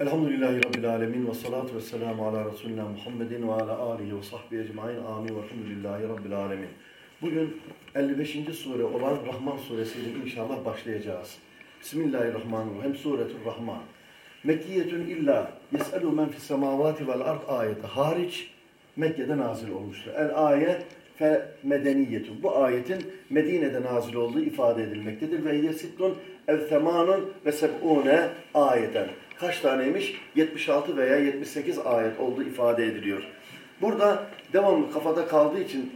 Elhamdülillahi Rabbil Alemin ve salatu ve selamu ala Resulina Muhammedin ve ala alihi ve sahbihi ecmain. Amin ve elhamdülillahi Rabbil Alemin. Bugün 55. sure olan Rahman suresiyle inşallah başlayacağız. Bismillahirrahmanirrahim. Suretur Rahman. Mekkiyetün illa yes'elu men fis semavati vel ard ayeti hariç Mekke'de nazil olmuştur. El ayet fe medeniyetun. Bu ayetin Medine'de nazil olduğu ifade edilmektedir. Ve yesitlun ev temanun ve seb'une ayeten. Kaç taneymiş? 76 veya 78 ayet olduğu ifade ediliyor. Burada devamlı kafada kaldığı için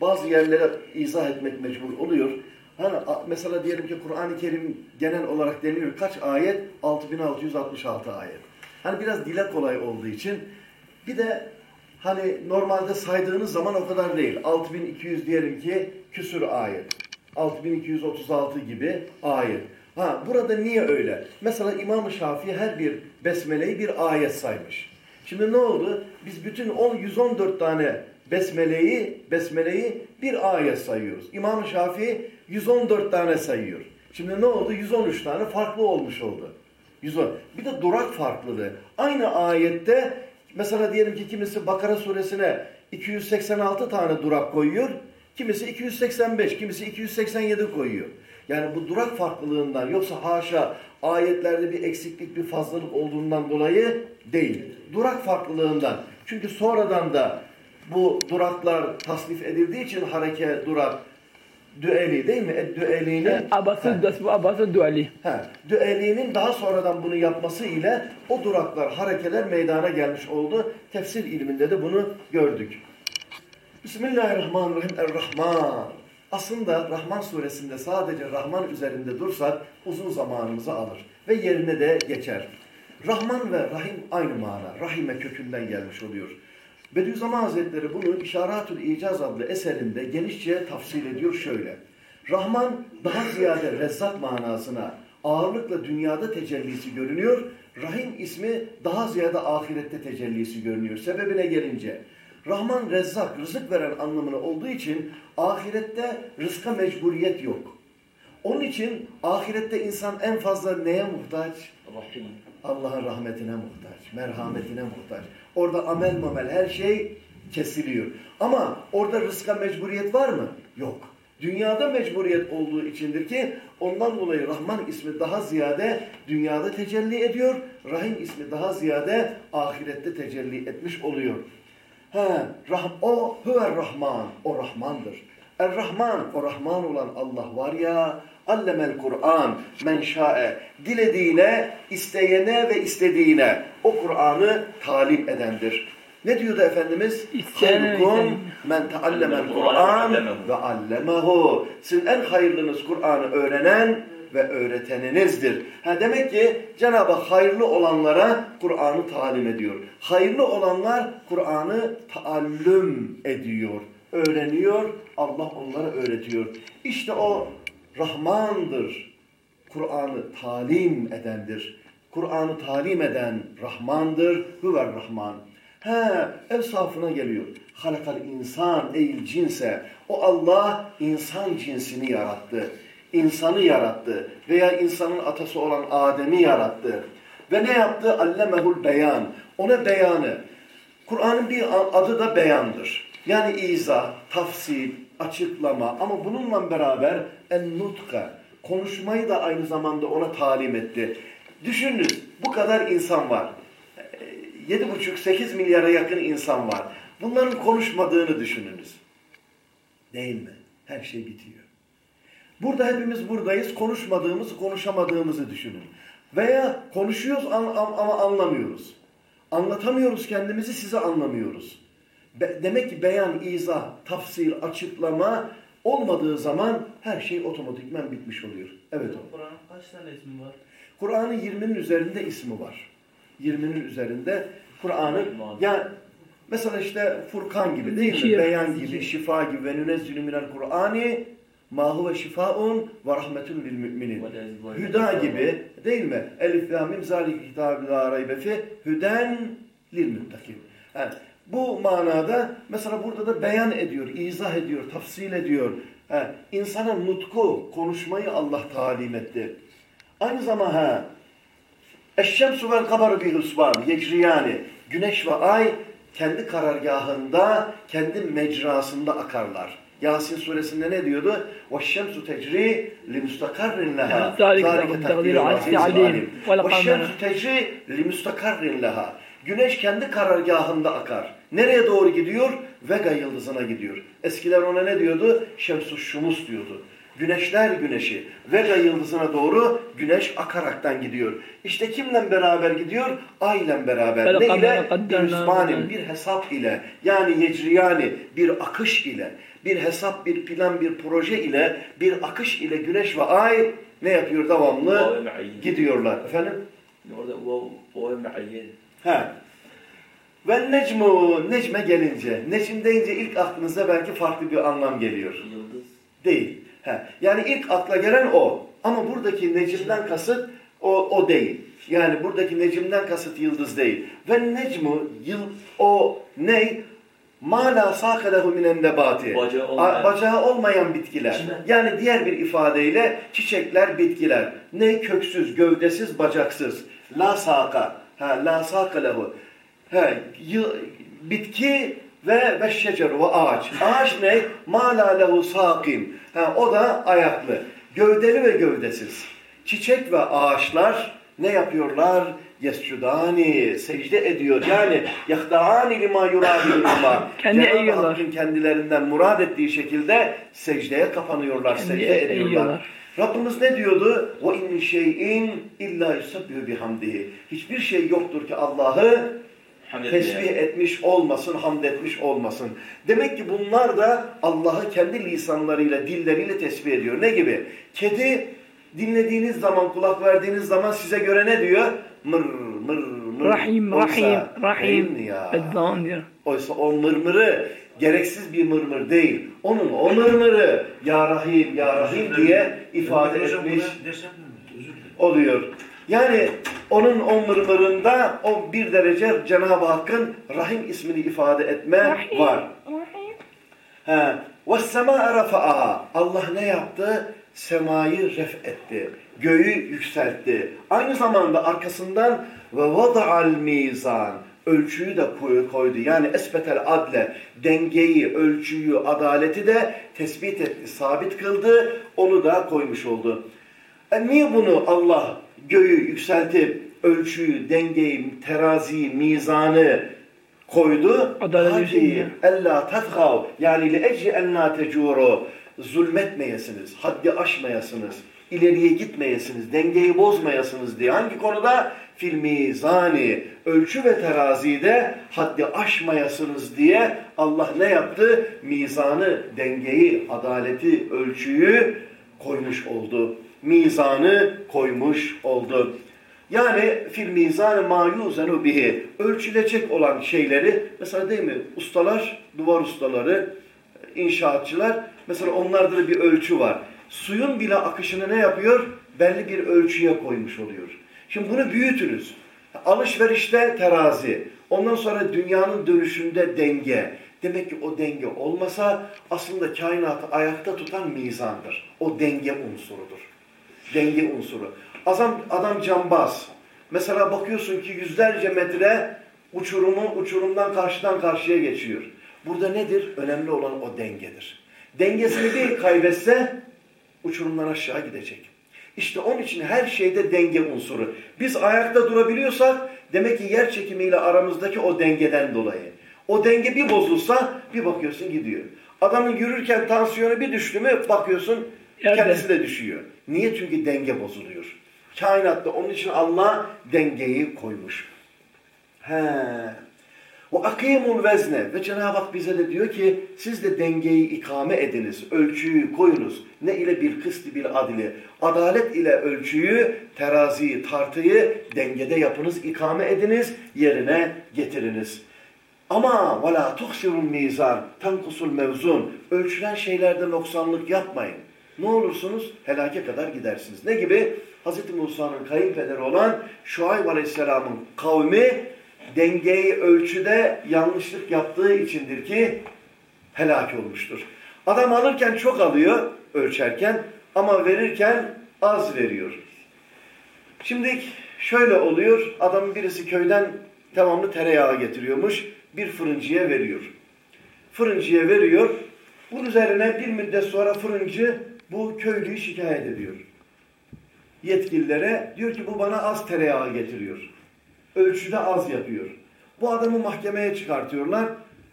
bazı yerlere izah etmek mecbur oluyor. Hani mesela diyelim ki Kur'an-ı Kerim genel olarak deniliyor. Kaç ayet? 6666 ayet. Hani biraz dile kolay olduğu için bir de hani normalde saydığınız zaman o kadar değil. 6200 diyelim ki küsür ayet. 6236 gibi ayet. Ha burada niye öyle? Mesela İmam-ı Şafii her bir besmeleyi bir ayet saymış. Şimdi ne oldu? Biz bütün 10 114 tane besmeleyi besmeleyi bir ayet sayıyoruz. İmam-ı Şafii 114 tane sayıyor. Şimdi ne oldu? 113 tane farklı olmuş oldu. 110. Bir de durak farklılığı. Aynı ayette mesela diyelim ki kimisi Bakara suresine 286 tane durak koyuyor. Kimisi 285, kimisi 287 koyuyor. Yani bu durak farklılığından yoksa haşa ayetlerde bir eksiklik, bir fazlalık olduğundan dolayı değil. Durak farklılığından. Çünkü sonradan da bu duraklar tasnif edildiği için hareke, durak, düeli değil mi? E, düelinin Abası, bu abası düeli. He, düelinin daha sonradan bunu yapması ile o duraklar, harekeler meydana gelmiş oldu. Tefsir ilminde de bunu gördük. Bismillahirrahmanirrahim. Er-Rahman. Aslında Rahman suresinde sadece Rahman üzerinde dursak uzun zamanımızı alır ve yerine de geçer. Rahman ve Rahim aynı mana. Rahime kökünden gelmiş oluyor. Bediüzzaman Hazretleri bunu İşaratül İcaz adlı eserinde genişçe tafsil ediyor şöyle. Rahman daha ziyade rezzak manasına ağırlıkla dünyada tecellisi görünüyor. Rahim ismi daha ziyade ahirette tecellisi görünüyor. Sebebine gelince Rahman rezzak, rızık veren anlamına olduğu için ahirette rızka mecburiyet yok. Onun için ahirette insan en fazla neye muhtaç? Allah'ın rahmetine muhtaç, merhametine muhtaç. Orada amel mamel her şey kesiliyor. Ama orada rızka mecburiyet var mı? Yok. Dünyada mecburiyet olduğu içindir ki ondan dolayı Rahman ismi daha ziyade dünyada tecelli ediyor. Rahim ismi daha ziyade ahirette tecelli etmiş oluyor. He, rah o huver Rahman, o Rahmandır. Er-Rahman, o Rahman olan Allah var ya, allemel Kur'an, men şa'e, dilediğine, isteyene ve istediğine o Kur'an'ı talim edendir. Ne diyordu Efendimiz? Hayrukum men teallemel Kur'an ve allemehu. Sizin en hayırlınız Kur'an'ı öğrenen ve öğreteninizdir. Ha demek ki Cenab-ı hayırlı olanlara Kur'an'ı talim ediyor. Hayırlı olanlar Kur'an'ı taallüm ediyor, öğreniyor, Allah onlara öğretiyor. İşte o Rahmandır. Kur'an'ı talim edendir. Kur'an'ı talim eden Rahmandır. Hüver Rahman. He, ev safına geliyor. Halakal insan eğil cinse. O Allah insan cinsini yarattı. İnsanı yarattı. Veya insanın atası olan Adem'i yarattı. Ve ne yaptı? Allemehul beyan. Ona beyanı. Kur'an'ın bir adı da beyandır. Yani izah, tafsil, açıklama ama bununla beraber en-nutka, konuşmayı da aynı zamanda ona talim etti. Düşünün bu kadar insan var. 7,5-8 milyara yakın insan var. Bunların konuşmadığını düşününüz. Değil mi? Her şey bitiyor. Burada hepimiz buradayız. Konuşmadığımızı, konuşamadığımızı düşünün. Veya konuşuyoruz ama anlamıyoruz. Anlatamıyoruz kendimizi, size anlamıyoruz. Demek ki beyan, izah, tafsil, açıklama olmadığı zaman her şey otomatikmen bitmiş oluyor. Evet. Kur'an'ın kaç tane ismi var? Kur'an'ın 20'nin üzerinde ismi var. 20'nin üzerinde Kur'an'ın ya mesela işte Furkan gibi değil mi? Beyan gibi, şifa gibi ve nünezzülü minel Kur'ani ma huve şifaun ve rahmetun lil müminin. Hüda gibi değil mi? Elif ve mim zalik kitabı la raybe fi hüden lil muttakin. Yani bu manada mesela burada da beyan ediyor, izah ediyor, tafsil ediyor. He, insana nutku, konuşmayı Allah talim etti. Aynı zamanda ha, Eşşemsu vel kabaru bi husban yecriyani. Güneş ve ay kendi karargahında, kendi mecrasında akarlar. Yasin suresinde ne diyordu? وَالشَّمْسُ تَجْرِي لِمُسْتَقَرٍ لَهَا ذَلِكَ ذَلِكَ تَقْدِيرُ تَقْدِيرُ الْعَزِيزِ الْعَزِيزِ الْعَلِيمِ. الْعَلِيمِ وَلَقَدْ وَالشَّمْسُ تَجْرِي لِمُسْتَقَرٍ لَهَا Güneş kendi karargahında akar. Nereye doğru gidiyor? Vega yıldızına gidiyor. Eskiler ona ne diyordu? Şemsus Şumus diyordu. Güneşler güneşi. Vega yıldızına doğru güneş akaraktan gidiyor. İşte kimle beraber gidiyor? Ay ile beraber. Fel Ne ile? kamera kadderna Bir hüsbanin, minel- bir hesap ile. Yani yecriyani, bir akış ile. Bir hesap, bir plan, bir proje ile, bir akış ile güneş ve ay ne yapıyor devamlı? Gidiyorlar. Efendim? Orada me'ayyin. He. Ve necmu, necme gelince, necim deyince ilk aklınıza belki farklı bir anlam geliyor. Yıldız. Değil. He. Yani ilk akla gelen o. Ama buradaki necimden kasıt o, o değil. Yani buradaki necimden kasıt yıldız değil. Ve necmu, yıl, o ney? Ma la sâkelehu minen nebâti. Bacağı olmayan. A- Bacağı olmayan bitkiler. Çimen. Yani diğer bir ifadeyle çiçekler, bitkiler. Ne? Köksüz, gövdesiz, bacaksız. La sâka. Ha, la sâkelehu. He, yı- bitki ve ve şecer ve ağaç. Ağaç ne? Ma la lehu sâkin. Ha, o da ayaklı. Gövdeli ve gövdesiz. Çiçek ve ağaçlar ne yapıyorlar? yescudani secde ediyor. Yani yahda'ani lima yurâbillâh. Cenab-ı Hakk'ın kendilerinden murad ettiği şekilde secdeye kapanıyorlar, Kendi secde ediyorlar. ediyorlar. Rabbimiz ne diyordu? Ve in şeyin illa yusabbihu bihamdihi. Hiçbir şey yoktur ki Allah'ı tesbih etmiş olmasın, hamd etmiş olmasın. Demek ki bunlar da Allah'ı kendi lisanlarıyla, dilleriyle tesbih ediyor. Ne gibi? Kedi dinlediğiniz zaman, kulak verdiğiniz zaman size göre ne diyor? Mır, mır, mır. Rahim, Oysa- Rahim, Rahim. Değil ya. Eddan diyor. Oysa o mırmırı gereksiz bir mırmır değil. Onun o mırmırı Ya Rahim, Ya Rahim diye ifade etmiş oluyor. Yani onun o mırmırında o bir derece Cenab-ı Hakk'ın Rahim ismini ifade etme Rahim. var. He. وَالسَّمَاءَ رَفَعَهَا Allah ne yaptı? Semayı ref etti. göğü yükseltti. Aynı zamanda arkasından ve vada'al mizan ölçüyü de koydu. Yani esbetel adle dengeyi, ölçüyü, adaleti de tespit etti, sabit kıldı. Onu da koymuş oldu. E niye bunu Allah göğü yükseltip ölçüyü, dengeyi, teraziyi, mizanı koydu? Adaleti. Şey ella tatgav yani li ecri enna tecuru zulmetmeyesiniz, haddi aşmayasınız ileriye gitmeyesiniz, dengeyi bozmayasınız diye. Hangi konuda? Fil mizani, ölçü ve terazide haddi aşmayasınız diye Allah ne yaptı? Mizanı, dengeyi, adaleti, ölçüyü koymuş oldu. Mizanı koymuş oldu. Yani fil mizanı ma yuzenu bihi ölçülecek olan şeyleri mesela değil mi ustalar duvar ustaları inşaatçılar mesela onlarda da bir ölçü var. Suyun bile akışını ne yapıyor? Belli bir ölçüye koymuş oluyor. Şimdi bunu büyütünüz. Alışverişte terazi. Ondan sonra dünyanın dönüşünde denge. Demek ki o denge olmasa aslında kainatı ayakta tutan mizandır. O denge unsurudur denge unsuru. Adam, adam cambaz. Mesela bakıyorsun ki yüzlerce metre uçurumu uçurumdan karşıdan karşıya geçiyor. Burada nedir? Önemli olan o dengedir. Dengesini bir kaybetse uçurumdan aşağı gidecek. İşte onun için her şeyde denge unsuru. Biz ayakta durabiliyorsak demek ki yer çekimiyle aramızdaki o dengeden dolayı. O denge bir bozulsa bir bakıyorsun gidiyor. Adamın yürürken tansiyonu bir düştü mü bakıyorsun Yerde. kendisi de düşüyor. Niye? Çünkü denge bozuluyor. Kainatta onun için Allah dengeyi koymuş. He. O akimul vezne ve Cenab-ı Hak bize de diyor ki siz de dengeyi ikame ediniz, ölçüyü koyunuz. Ne ile bir kısti bir adili. Adalet ile ölçüyü, teraziyi, tartıyı dengede yapınız, ikame ediniz, yerine getiriniz. Ama vela tuhsirul mizan, tankusul mevzun. Ölçülen şeylerde noksanlık yapmayın. Ne olursunuz helake kadar gidersiniz. Ne gibi? Hz. Musa'nın kayınpederi olan Şuayb Aleyhisselam'ın kavmi dengeyi ölçüde yanlışlık yaptığı içindir ki helak olmuştur. Adam alırken çok alıyor ölçerken ama verirken az veriyor. Şimdi Şöyle oluyor, adamın birisi köyden devamlı tereyağı getiriyormuş, bir fırıncıya veriyor. Fırıncıya veriyor, bunun üzerine bir müddet sonra fırıncı bu köylüyü şikayet ediyor. Yetkililere diyor ki bu bana az tereyağı getiriyor. Ölçüde az yapıyor. Bu adamı mahkemeye çıkartıyorlar.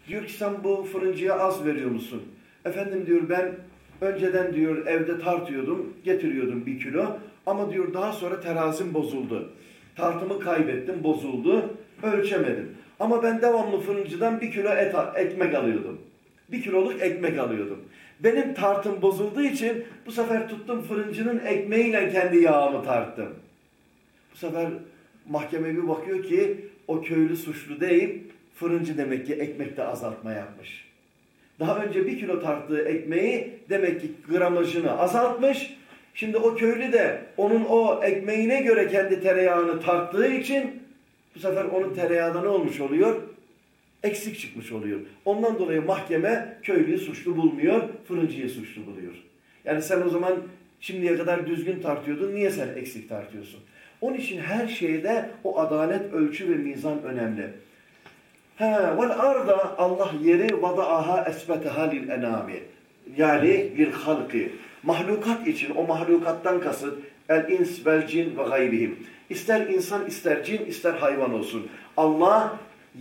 Diyor ki sen bu fırıncıya az veriyor musun? Efendim diyor ben önceden diyor evde tartıyordum, getiriyordum bir kilo. Ama diyor daha sonra terazim bozuldu. Tartımı kaybettim, bozuldu. Ölçemedim. Ama ben devamlı fırıncıdan bir kilo et, ekmek alıyordum. Bir kiloluk ekmek alıyordum. Benim tartım bozulduğu için bu sefer tuttum fırıncının ekmeğiyle kendi yağımı tarttım. Bu sefer mahkeme bir bakıyor ki o köylü suçlu değil, fırıncı demek ki ekmekte azaltma yapmış. Daha önce bir kilo tarttığı ekmeği demek ki gramajını azaltmış. Şimdi o köylü de onun o ekmeğine göre kendi tereyağını tarttığı için bu sefer onun tereyağında ne olmuş oluyor? Eksik çıkmış oluyor. Ondan dolayı mahkeme köylüyü suçlu bulmuyor, fırıncıyı suçlu buluyor. Yani sen o zaman şimdiye kadar düzgün tartıyordun, niye sen eksik tartıyorsun? Onun için her şeyde o adalet, ölçü ve mizan önemli. Vel arda Allah yeri vadaaha esbeteha lil enami. Yani lil halki. Mahlukat için o mahlukattan kasıt el ins vel cin ve gayrihim. İster insan ister cin ister hayvan olsun. Allah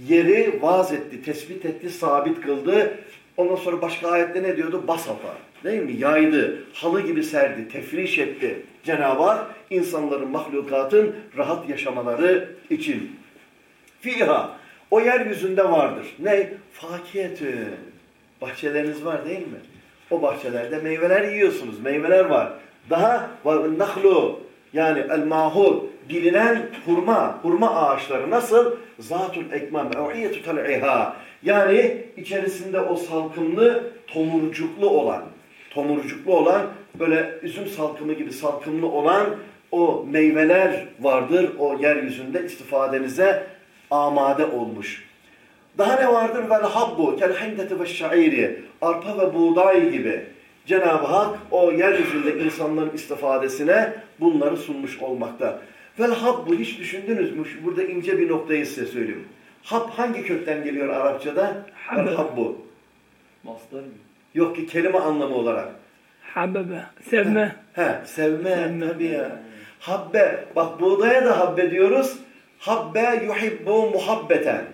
yeri vaz etti, tespit etti, sabit kıldı. Ondan sonra başka ayette ne diyordu? Basata. Değil mi? Yaydı, halı gibi serdi, tefriş etti. Cenab-ı Hak insanların, mahlukatın rahat yaşamaları için. Fiha. O yeryüzünde vardır. Ne? Fakiyetün. Bahçeleriniz var değil mi? O bahçelerde meyveler yiyorsunuz. Meyveler var. Daha nahlu yani el mahul bilinen hurma, hurma ağaçları nasıl? Zatul ekmam, e'iyetü tal'iha. Yani içerisinde o salkımlı, tomurcuklu olan, tomurcuklu olan, böyle üzüm salkımı gibi salkımlı olan o meyveler vardır o yeryüzünde istifadenize amade olmuş. Daha ne vardır? Vel habbu kel hindeti ve şairi. Arpa ve buğday gibi. Cenab-ı Hak o yeryüzünde insanların istifadesine bunları sunmuş olmakta. Vel habbu hiç düşündünüz mü? Burada ince bir noktayı size söyleyeyim. Hab hangi kökten geliyor Arapçada? Vel habbu. Mastar mı? Yok ki kelime anlamı olarak. Habebe, sevme. He, sevme, Sevme. tabii ya. Habbe, bak buğdaya da habbe diyoruz. Habbe yuhibbu muhabbeten.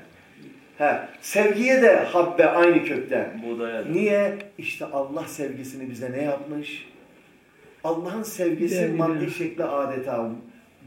He, sevgiye de habbe aynı kökten. Buğdaya da. Niye? İşte Allah sevgisini bize ne yapmış? Allah'ın sevgisi Güzel, maddi güzel. şekli adeta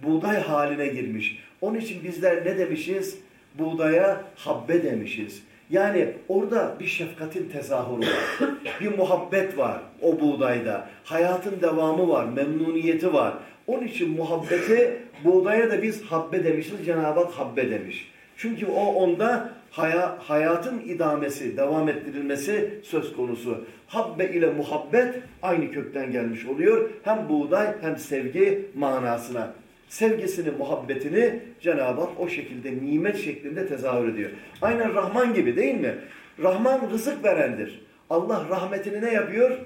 buğday haline girmiş. Onun için bizler ne demişiz? Buğdaya habbe demişiz. Yani orada bir şefkatin tezahürü var. bir muhabbet var o buğdayda. Hayatın devamı var, memnuniyeti var. Onun için muhabbeti buğdaya da biz habbe demişiz. Cenab-ı Hak habbe demiş. Çünkü o onda haya, hayatın idamesi, devam ettirilmesi söz konusu. Habbe ile muhabbet aynı kökten gelmiş oluyor. Hem buğday hem sevgi manasına. Sevgisini, muhabbetini Cenab-ı Hak o şekilde nimet şeklinde tezahür ediyor. Aynen Rahman gibi değil mi? Rahman rızık verendir. Allah rahmetini ne yapıyor?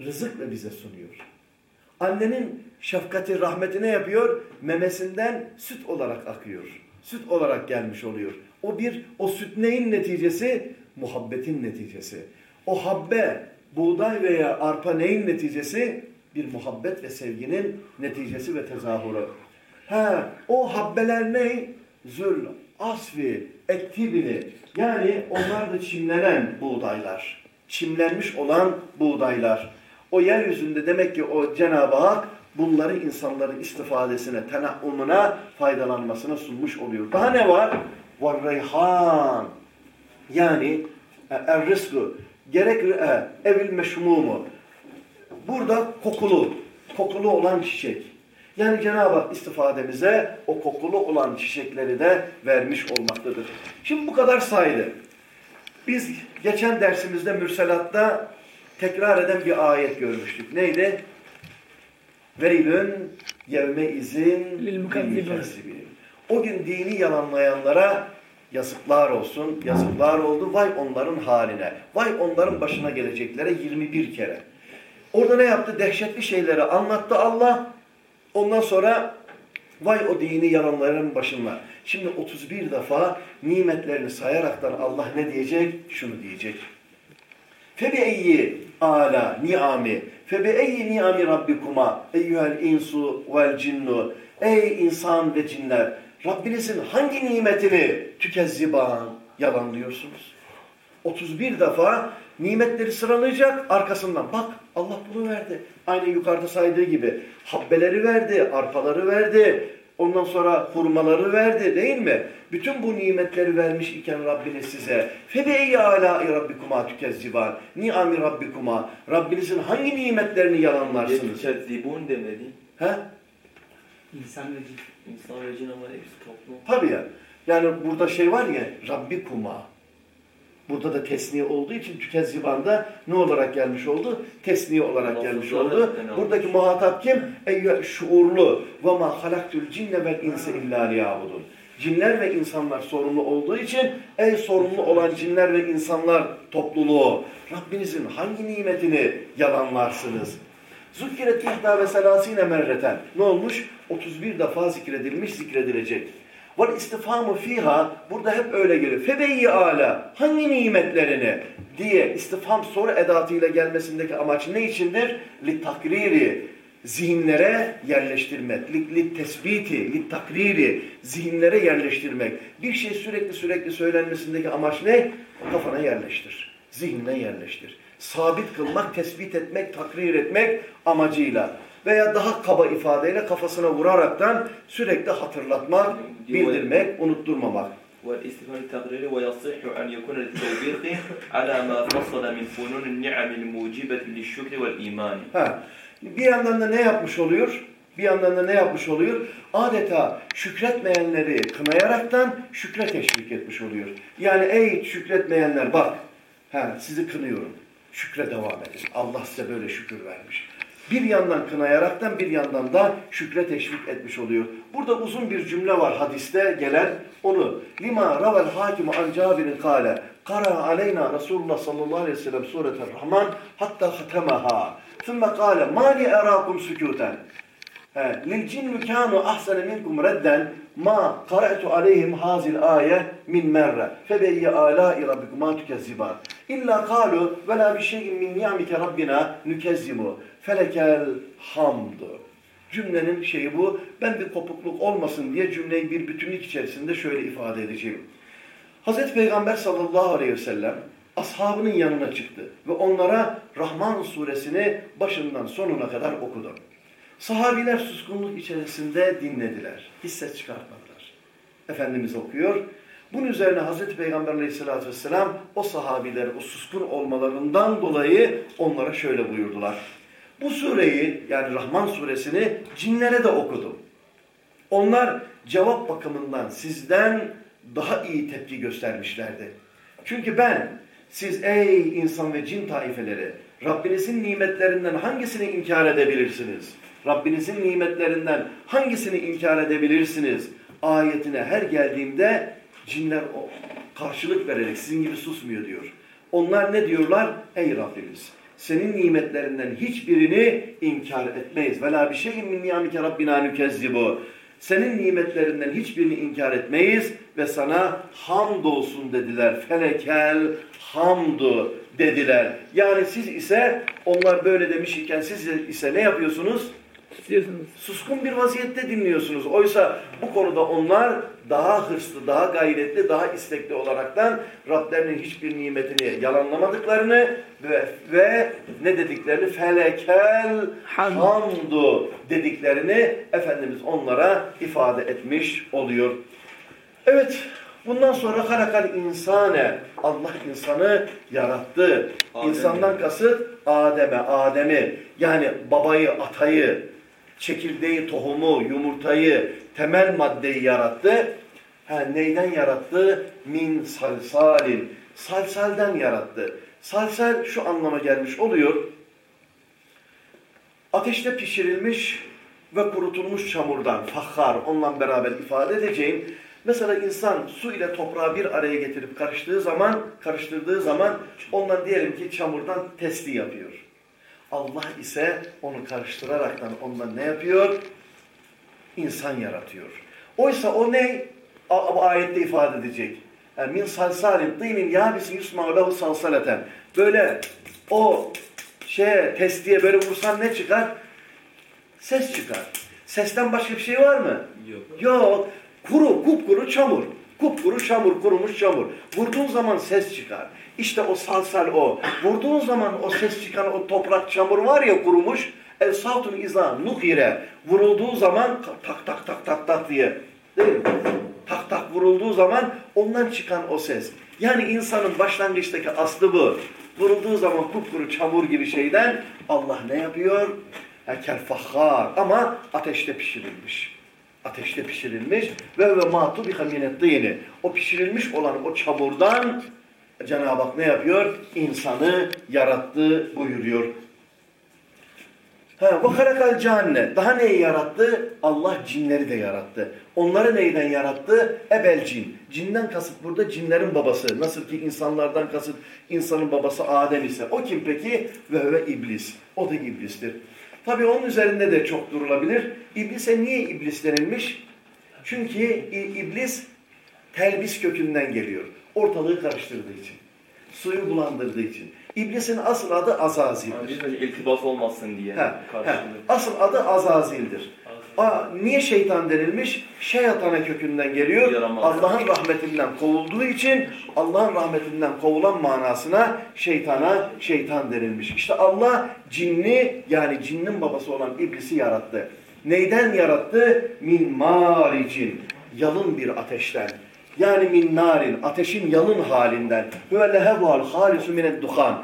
Rızıkla bize sunuyor. Annenin şefkati, rahmeti ne yapıyor? Memesinden süt olarak akıyor. Süt olarak gelmiş oluyor. O bir, o süt neyin neticesi? Muhabbetin neticesi. O habbe, buğday veya arpa neyin neticesi? Bir muhabbet ve sevginin neticesi ve tezahürü. Ha, o habbeler ne? Zül, asfi, ektibini. Yani onlar da çimlenen buğdaylar. Çimlenmiş olan buğdaylar. O yeryüzünde demek ki o Cenab-ı Hak bunları insanların istifadesine, tenaumuna, faydalanmasına sunmuş oluyor. Daha ne var? Reyhan. Yani e, er rızkı. Gerek e, evil meşmumu. Burada kokulu, kokulu olan çiçek. Yani Cenab-ı Hak istifademize o kokulu olan çiçekleri de vermiş olmaktadır. Şimdi bu kadar saydı. Biz geçen dersimizde Mürselatta tekrar eden bir ayet görmüştük. Neydi? Veylün yevme izin. O gün dini yalanlayanlara yazıklar olsun, yazıklar oldu. Vay onların haline, vay onların başına geleceklere 21 kere. Orada ne yaptı? Dehşetli şeyleri anlattı Allah. Ondan sonra Vay o dini yalanların başına. Şimdi 31 defa nimetlerini sayaraktan Allah ne diyecek? Şunu diyecek. Febi'eyyi ala ni'ami febi'eyyi ni'ami rabbikuma eyyühel insu vel cinnu Ey insan ve cinler Rabbinizin hangi nimetini tükezziban yalanlıyorsunuz? 31 defa nimetleri sıralayacak arkasından. Bak Allah bunu verdi. Aynı yukarıda saydığı gibi. Habbeleri verdi, arpaları verdi. Ondan sonra hurmaları verdi değil mi? Bütün bu nimetleri vermiş iken Rabbiniz size. Febeyye alâi rabbikuma tükezziban. Ni'ami rabbikuma. Rabbinizin hangi nimetlerini yalanlarsınız? Yetezzibun demedi. He? İnsan ve cin. İnsan ve cin ama hepsi toplu. Tabii ya. Yani burada şey var ya rabbikuma. Burada da tesniye olduğu için tükezzibanda ne olarak gelmiş oldu? Tesniye olarak gelmiş oldu. Buradaki muhatap kim? Eyyühe şuurlu. Halaktul cinne vel inse illa liyabudun. Cinler ve insanlar sorumlu olduğu için ey sorumlu olan cinler ve insanlar topluluğu Rabbinizin hangi nimetini yalanlarsınız? Zükkiret ihda ve selasine merreten. Ne olmuş? 31 defa zikredilmiş, zikredilecek. Vel istifamı fiha burada hep öyle geliyor. Febeyyi ala hangi nimetlerini diye istifam soru edatıyla gelmesindeki amaç ne içindir? Li takriri zihinlere yerleştirmek, li, li tespiti, li takriri zihinlere yerleştirmek. Bir şey sürekli sürekli söylenmesindeki amaç ne? Kafana yerleştir, zihnine yerleştir. Sabit kılmak, tespit etmek, takrir etmek amacıyla veya daha kaba ifadeyle kafasına vuraraktan sürekli hatırlatmak, bildirmek, unutturmamak. والاستفهام التقريري ويصح أن يكون للتوبيخ على ما فصل من فنون النعم الموجبة للشكر والإيمان. Ha. Bir yandan da ne yapmış oluyor? Bir yandan da ne yapmış oluyor? Adeta şükretmeyenleri kınayaraktan şükre teşvik etmiş oluyor. Yani ey şükretmeyenler bak, ha, sizi kınıyorum. Şükre devam edin. Allah size böyle şükür vermiş. Bir yandan kınayaraktan bir yandan da şükre teşvik etmiş oluyor. Burada uzun bir cümle var hadiste gelen onu. Lima ravel hakimu an cabirin kale. Kara aleyna Resulullah sallallahu aleyhi ve sellem suretel rahman hatta hatemaha. Thumma kale mali erakum sükuten. Ahsene minkum redden ma qara'tu aleyhim hazil aye min merre. Febeyye alâi rabbikuma tükezziban. İlla kalu ve la bir şeyin min ni'mike rabbina nükezzimu. Felekel hamdu. Cümlenin şeyi bu. Ben bir kopukluk olmasın diye cümleyi bir bütünlük içerisinde şöyle ifade edeceğim. Hazreti Peygamber sallallahu aleyhi ve sellem ashabının yanına çıktı ve onlara Rahman suresini başından sonuna kadar okudu. Sahabiler suskunluk içerisinde dinlediler. Hiç çıkartmadılar. Efendimiz okuyor. Bunun üzerine Hazreti Peygamber aleyhissalatü vesselam o sahabiler o suskun olmalarından dolayı onlara şöyle buyurdular. Bu sureyi yani Rahman suresini cinlere de okudum. Onlar cevap bakımından sizden daha iyi tepki göstermişlerdi. Çünkü ben siz ey insan ve cin taifeleri Rabbinizin nimetlerinden hangisini inkar edebilirsiniz? Rabbinizin nimetlerinden hangisini inkar edebilirsiniz? Ayetine her geldiğimde cinler karşılık vererek sizin gibi susmuyor diyor. Onlar ne diyorlar? Ey Rabbimiz senin nimetlerinden hiçbirini inkar etmeyiz. Vela bir şeyin min niyamike rabbina nükezzibu. Senin nimetlerinden hiçbirini inkar etmeyiz ve sana hamdolsun dediler. Felekel hamdu dediler. Yani siz ise onlar böyle demiş iken siz ise ne yapıyorsunuz? İstiyorsunuz. Suskun bir vaziyette dinliyorsunuz. Oysa bu konuda onlar daha hırslı, daha gayretli, daha istekli olaraktan Rablerinin hiçbir nimetini yalanlamadıklarını ve, ve ne dediklerini felekel hamdu dediklerini Efendimiz onlara ifade etmiş oluyor. Evet, bundan sonra halakal insane, Allah insanı yarattı. Adem'i. İnsandan kasıt Adem'e, Adem'i yani babayı, atayı, çekirdeği, tohumu, yumurtayı, temel maddeyi yarattı. Ha, neyden yarattı? Min salsalin. Salsalden yarattı. Salsal şu anlama gelmiş oluyor. Ateşte pişirilmiş ve kurutulmuş çamurdan, fahhar, onunla beraber ifade edeceğim. Mesela insan su ile toprağı bir araya getirip karıştığı zaman, karıştırdığı zaman ondan diyelim ki çamurdan testi yapıyor. Allah ise onu karıştıraraktan ondan ne yapıyor? insan yaratıyor. Oysa o ne? A- ayette ifade edecek. Yani min salsalin tînin yâbisin yusma'u lehu salsaleten. Böyle o şeye testiye böyle vursan ne çıkar? Ses çıkar. Sesten başka bir şey var mı? Yok. Yok. Kuru, kupkuru çamur. Kupkuru çamur, kurumuş çamur. Vurduğun zaman ses çıkar. İşte o salsal o. Vurduğun zaman o ses çıkan o toprak çamur var ya kurumuş. El savtun izâ nuhire. Vurulduğu zaman tak tak tak tak tak diye. Değil mi? Tak tak vurulduğu zaman ondan çıkan o ses. Yani insanın başlangıçtaki aslı bu. Vurulduğu zaman kupkuru çamur gibi şeyden Allah ne yapıyor? Ekel fahhar ama ateşte pişirilmiş. Ateşte pişirilmiş ve ve matu bi haminettini. O pişirilmiş olan o çamurdan Cenab-ı Hak ne yapıyor? İnsanı yarattı buyuruyor. Ha, bu halakal canne. Daha neyi yarattı? Allah cinleri de yarattı. Onları neyden yarattı? Ebel cin. Cinden kasıt burada cinlerin babası. Nasıl ki insanlardan kasıt insanın babası Adem ise. O kim peki? Ve ve iblis. O da iblistir. Tabii onun üzerinde de çok durulabilir. İblise niye iblis denilmiş? Çünkü iblis telbis kökünden geliyor. Ortalığı karıştırdığı için. Suyu bulandırdığı için. İblisin asıl adı Azazil'dir. Yani iltibas olmasın diye Ha, ha. Asıl adı Azazil'dir. Aa, niye şeytan denilmiş? Şeytana kökünden geliyor. Allah'ın rahmetinden kovulduğu için Allah'ın rahmetinden kovulan manasına şeytana şeytan denilmiş. İşte Allah cinni yani cinnin babası olan iblisi yarattı. Neyden yarattı? Min maricin. Yalın bir ateşten. Yani min narin. Ateşin yalın halinden. Ve lehebuhal halisu mined duhan.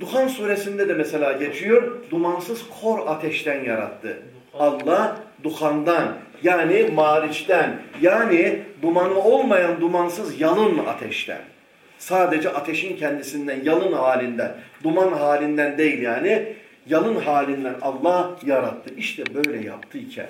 Duhan suresinde de mesela geçiyor. Dumansız kor ateşten yarattı. Allah duhandan yani mariçten yani dumanı olmayan dumansız yalın ateşten. Sadece ateşin kendisinden yalın halinden, duman halinden değil yani yalın halinden Allah yarattı. İşte böyle yaptıyken,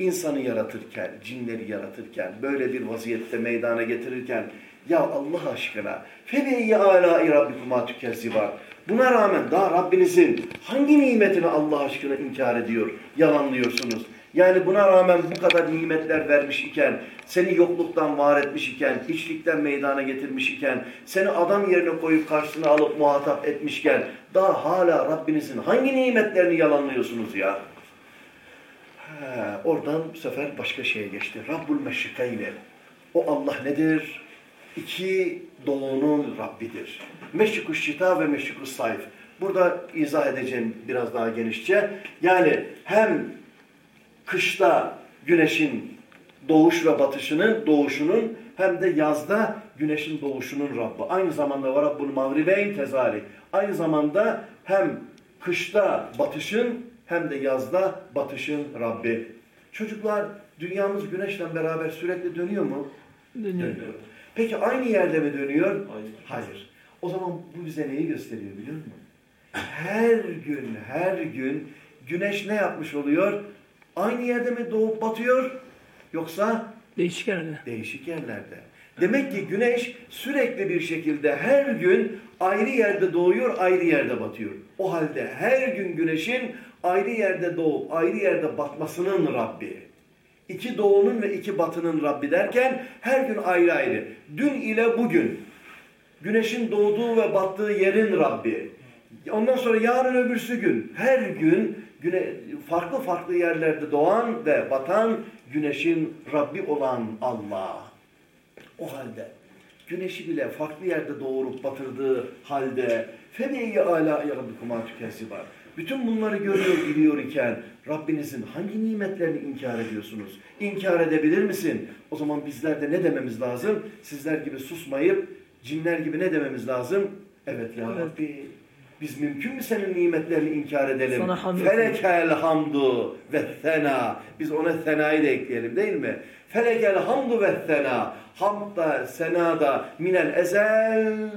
insanı yaratırken, cinleri yaratırken, böyle bir vaziyette meydana getirirken ya Allah aşkına febeyyi alâi rabbikuma tükezzibar. Buna rağmen daha Rabbinizin hangi nimetini Allah aşkına inkar ediyor, yalanlıyorsunuz? Yani buna rağmen bu kadar nimetler vermiş iken, seni yokluktan var etmiş iken, hiçlikten meydana getirmiş iken, seni adam yerine koyup karşısına alıp muhatap etmişken, daha hala Rabbinizin hangi nimetlerini yalanlıyorsunuz ya? Oradan bu sefer başka şeye geçti. Rabbul meşrikayne. O Allah nedir? İki doğunun Rabbidir. Meşrikus şita ve meşrikus sayf. Burada izah edeceğim biraz daha genişçe. Yani hem kışta güneşin doğuş ve batışının, doğuşunun hem de yazda güneşin doğuşunun Rabbi. Aynı zamanda var Rabbul mağribeyn tezali. Aynı zamanda hem kışta batışın hem de yazda batışın Rabbi. Çocuklar dünyamız güneşle beraber sürekli dönüyor mu? Dönüyor. Dönüyor. Peki aynı yerde mi dönüyor? Hayır. Hayır. O zaman bu bize neyi gösteriyor biliyor musun? Her gün, her gün güneş ne yapmış oluyor? Aynı yerde mi doğup batıyor? Yoksa Değişik herhalde. değişik yerlerde. Demek ki güneş sürekli bir şekilde her gün ayrı yerde doğuyor, ayrı yerde batıyor. O halde her gün güneşin ayrı yerde doğup ayrı yerde batmasının Rabbi. İki doğunun ve iki batının Rabbi derken her gün ayrı ayrı. Dün ile bugün. Güneşin doğduğu ve battığı yerin Rabbi. Ondan sonra yarın öbürsü gün. Her gün güne, farklı farklı yerlerde doğan ve batan güneşin Rabbi olan Allah. O halde güneşi bile farklı yerde doğurup batırdığı halde febeyyi ala rabbikuma tükezzibar. Bütün bunları görüyor biliyor iken Rabbinizin hangi nimetlerini inkar ediyorsunuz? İnkar edebilir misin? O zaman bizler de ne dememiz lazım? Sizler gibi susmayıp cinler gibi ne dememiz lazım? Evet ya. Rabbi biz mümkün mü senin nimetlerini inkar edelim? Felekel hamdu ve sena. Biz ona senayı da ekleyelim değil mi? Felekel hamdu ve sena. Hamd da sena da minel ezel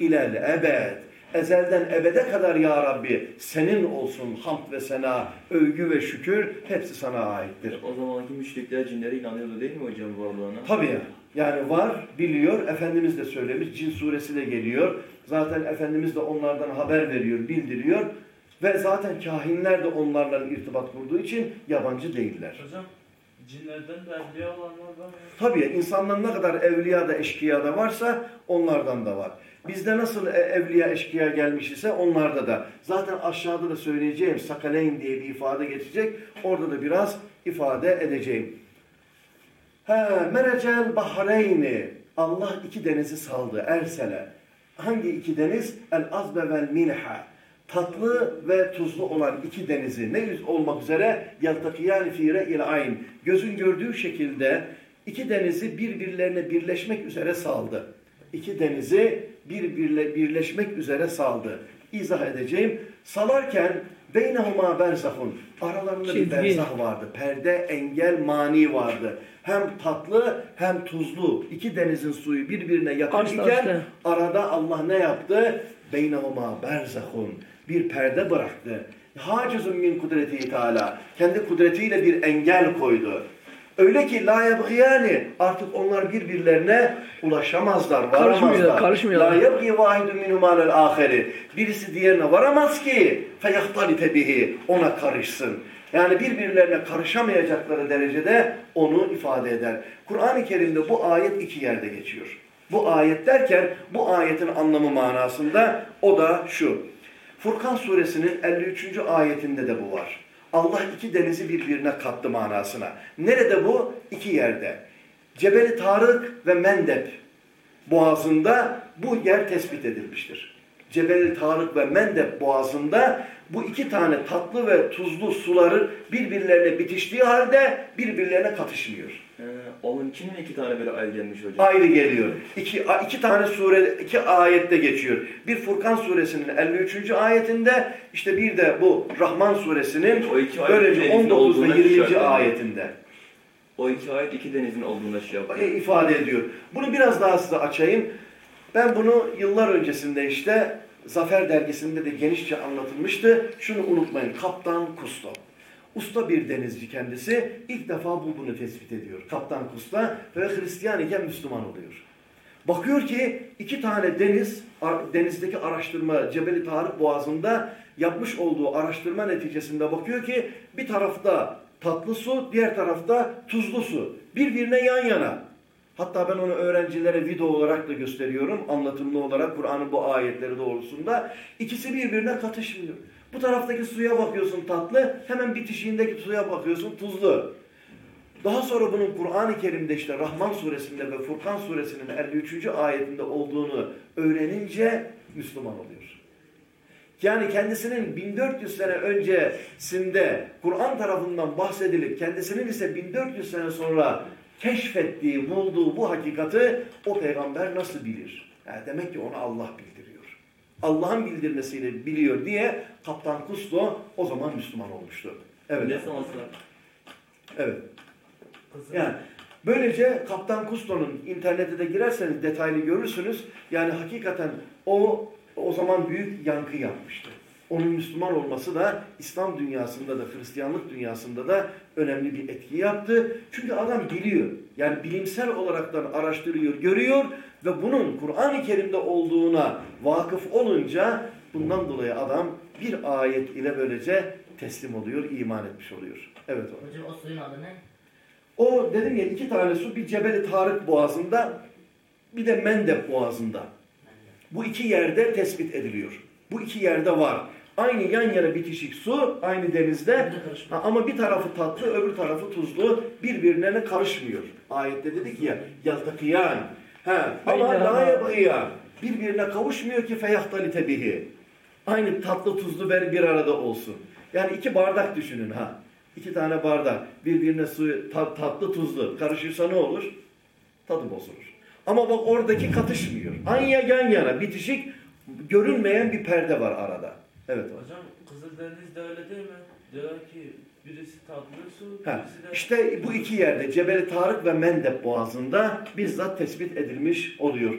ilel ebed. Ezelden ebede kadar ya Rabbi senin olsun hamd ve sena, övgü ve şükür hepsi sana aittir. O zamanki müşrikler cinlere inanıyordu değil mi hocam varlığına? Tabii yani var, biliyor. Efendimiz de söylemiş. Cin suresi de geliyor. Zaten Efendimiz de onlardan haber veriyor, bildiriyor. Ve zaten kahinler de onlarla irtibat kurduğu için yabancı değiller. Hocam Cinlerden de evliya olanlar var mı? Tabii insanların ne kadar evliya da eşkıya da varsa onlardan da var. Bizde nasıl e- evliya eşkıya gelmiş ise onlarda da. Zaten aşağıda da söyleyeceğim sakaleyn diye bir ifade geçecek. Orada da biraz ifade edeceğim. He, merecel bahreyni. Allah iki denizi saldı. Ersele. Hangi iki deniz? El azbe vel milha. Tatlı ve tuzlu olan iki denizi ne yüz olmak üzere yaltakiyani fi re'il ayn. Gözün gördüğü şekilde iki denizi birbirlerine birleşmek üzere saldı. İki denizi birbirle birleşmek üzere saldı. İzah edeceğim. Salarken beynehuma berzahun. Aralarında bir Çizgi. berzah vardı. Perde, engel, mani vardı. Hem tatlı hem tuzlu. İki denizin suyu birbirine yakın Karşı iken tarafta. arada Allah ne yaptı? Beynehuma berzahun. Bir perde bıraktı. Hacizun min kudreti Teala. Kendi kudretiyle bir engel koydu. Öyle ki la yebgiyani artık onlar birbirlerine ulaşamazlar, varamazlar. karışmıyorlar. La yebgi vahidun minhuma alel aheri. Birisi diğerine varamaz ki feyahtalite bihi ona karışsın. Yani birbirlerine karışamayacakları derecede onu ifade eder. Kur'an-ı Kerim'de bu ayet iki yerde geçiyor. Bu ayet derken bu ayetin anlamı manasında o da şu. Furkan suresinin 53. ayetinde de bu var. Allah iki denizi birbirine kattı manasına. Nerede bu? İki yerde. Cebeli Tarık ve Mendeb boğazında bu yer tespit edilmiştir. Cebeli Tarık ve Mendeb boğazında bu iki tane tatlı ve tuzlu suların birbirlerine bitiştiği halde birbirlerine katışmıyor. Ee, onun kimin iki tane böyle ay gelmiş hocam? Ayrı geliyor. İki, iki tane sure, iki ayette geçiyor. Bir Furkan suresinin 53. ayetinde, işte bir de bu Rahman suresinin ayet böylece denizin 19 ve olduğuna 20. işaret ediyor. ayetinde O iki ayet iki denizin olduğuna şey yapıyor. ifade ediyor. Bunu biraz daha size açayım. Ben bunu yıllar öncesinde işte Zafer dergisinde de genişçe anlatılmıştı. Şunu unutmayın. Kaptan Kusto. Usta bir denizci kendisi. İlk defa bu bunu tespit ediyor. Kaptan Kusta ve Hristiyan iken Müslüman oluyor. Bakıyor ki iki tane deniz, denizdeki araştırma Cebeli Tarık Boğazı'nda yapmış olduğu araştırma neticesinde bakıyor ki bir tarafta tatlı su, diğer tarafta tuzlu su. Birbirine yan yana. Hatta ben onu öğrencilere video olarak da gösteriyorum. Anlatımlı olarak Kur'an'ın bu ayetleri doğrultusunda. İkisi birbirine katışmıyor. Bu taraftaki suya bakıyorsun tatlı, hemen bitişiğindeki suya bakıyorsun tuzlu. Daha sonra bunun Kur'an-ı Kerim'de işte Rahman suresinde ve Furkan suresinin 53. ayetinde olduğunu öğrenince Müslüman oluyor. Yani kendisinin 1400 sene öncesinde Kur'an tarafından bahsedilip kendisinin ise 1400 sene sonra keşfettiği, bulduğu bu hakikati o peygamber nasıl bilir? Yani demek ki onu Allah bildiriyor. Allah'ın bildirmesiyle biliyor diye Kaptan Kusto o zaman Müslüman olmuştu. Evet. Ne? Evet. Yani böylece Kaptan Kusto'nun internete de girerseniz detaylı görürsünüz. Yani hakikaten o o zaman büyük yankı yapmıştı. Onun Müslüman olması da İslam dünyasında da Hristiyanlık dünyasında da önemli bir etki yaptı. Çünkü adam biliyor. Yani bilimsel olaraktan araştırıyor, görüyor ve bunun Kur'an-ı Kerim'de olduğuna vakıf olunca bundan dolayı adam bir ayet ile böylece teslim oluyor, iman etmiş oluyor. Evet o. Hocam o suyun adı ne? O dedim ya iki tane su bir Cebeli Tarık boğazında bir de Mendeb boğazında. Bu iki yerde tespit ediliyor. Bu iki yerde var. Aynı yan yana bitişik su aynı denizde ha, ama bir tarafı tatlı öbür tarafı tuzlu birbirine karışmıyor. Ayette dedik ya yaltakiyan. Ha, ama la yabgıyan. Birbirine kavuşmuyor ki feyahtalite bihi. Aynı tatlı tuzlu ver bir arada olsun. Yani iki bardak düşünün ha. İki tane bardak birbirine suyu ta- tatlı tuzlu karışırsa ne olur? Tadı bozulur. Ama bak oradaki katışmıyor. Aynı yan yana bitişik görünmeyen bir perde var arada. Evet hocam. Hocam Kızıldeniz'de öyle değil mi? Diyorlar ki Birisi tatlı su, birisi de... İşte bu iki yerde Cebeli Tarık ve Mendeb Boğazı'nda bizzat tespit edilmiş oluyor.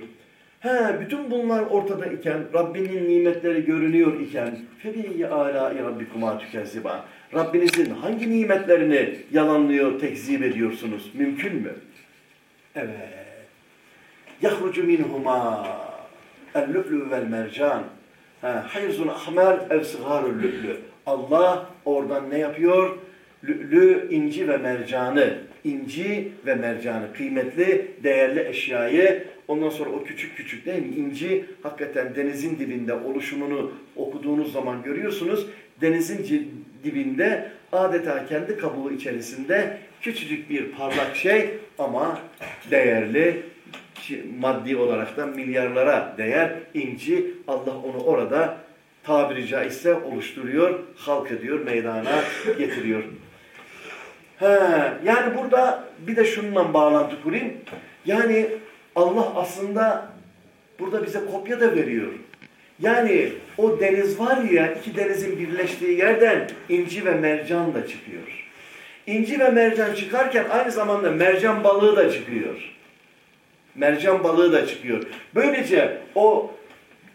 He, bütün bunlar ortada iken, Rabbinin nimetleri görünüyor iken, febiyyi âlâi rabbikuma tükezziba. Rabbinizin hangi nimetlerini yalanlıyor, tekzip ediyorsunuz? Mümkün mü? Evet. Yahrucu minhuma el-lü'lü vel mercan. Hayrzun ahmer ev sigarul lü'lü. Allah oradan ne yapıyor? Lü'lü, inci ve mercanı inci ve mercanı, kıymetli, değerli eşyayı, ondan sonra o küçük küçük değil mi? İnci hakikaten denizin dibinde oluşumunu okuduğunuz zaman görüyorsunuz. Denizin dibinde adeta kendi kabuğu içerisinde küçücük bir parlak şey ama değerli, maddi olarak da milyarlara değer inci Allah onu orada tabiri caizse oluşturuyor, halk ediyor, meydana getiriyor. He, yani burada bir de şununla bağlantı kurayım. Yani Allah aslında burada bize kopya da veriyor. Yani o deniz var ya, iki denizin birleştiği yerden inci ve mercan da çıkıyor. İnci ve mercan çıkarken aynı zamanda mercan balığı da çıkıyor. Mercan balığı da çıkıyor. Böylece o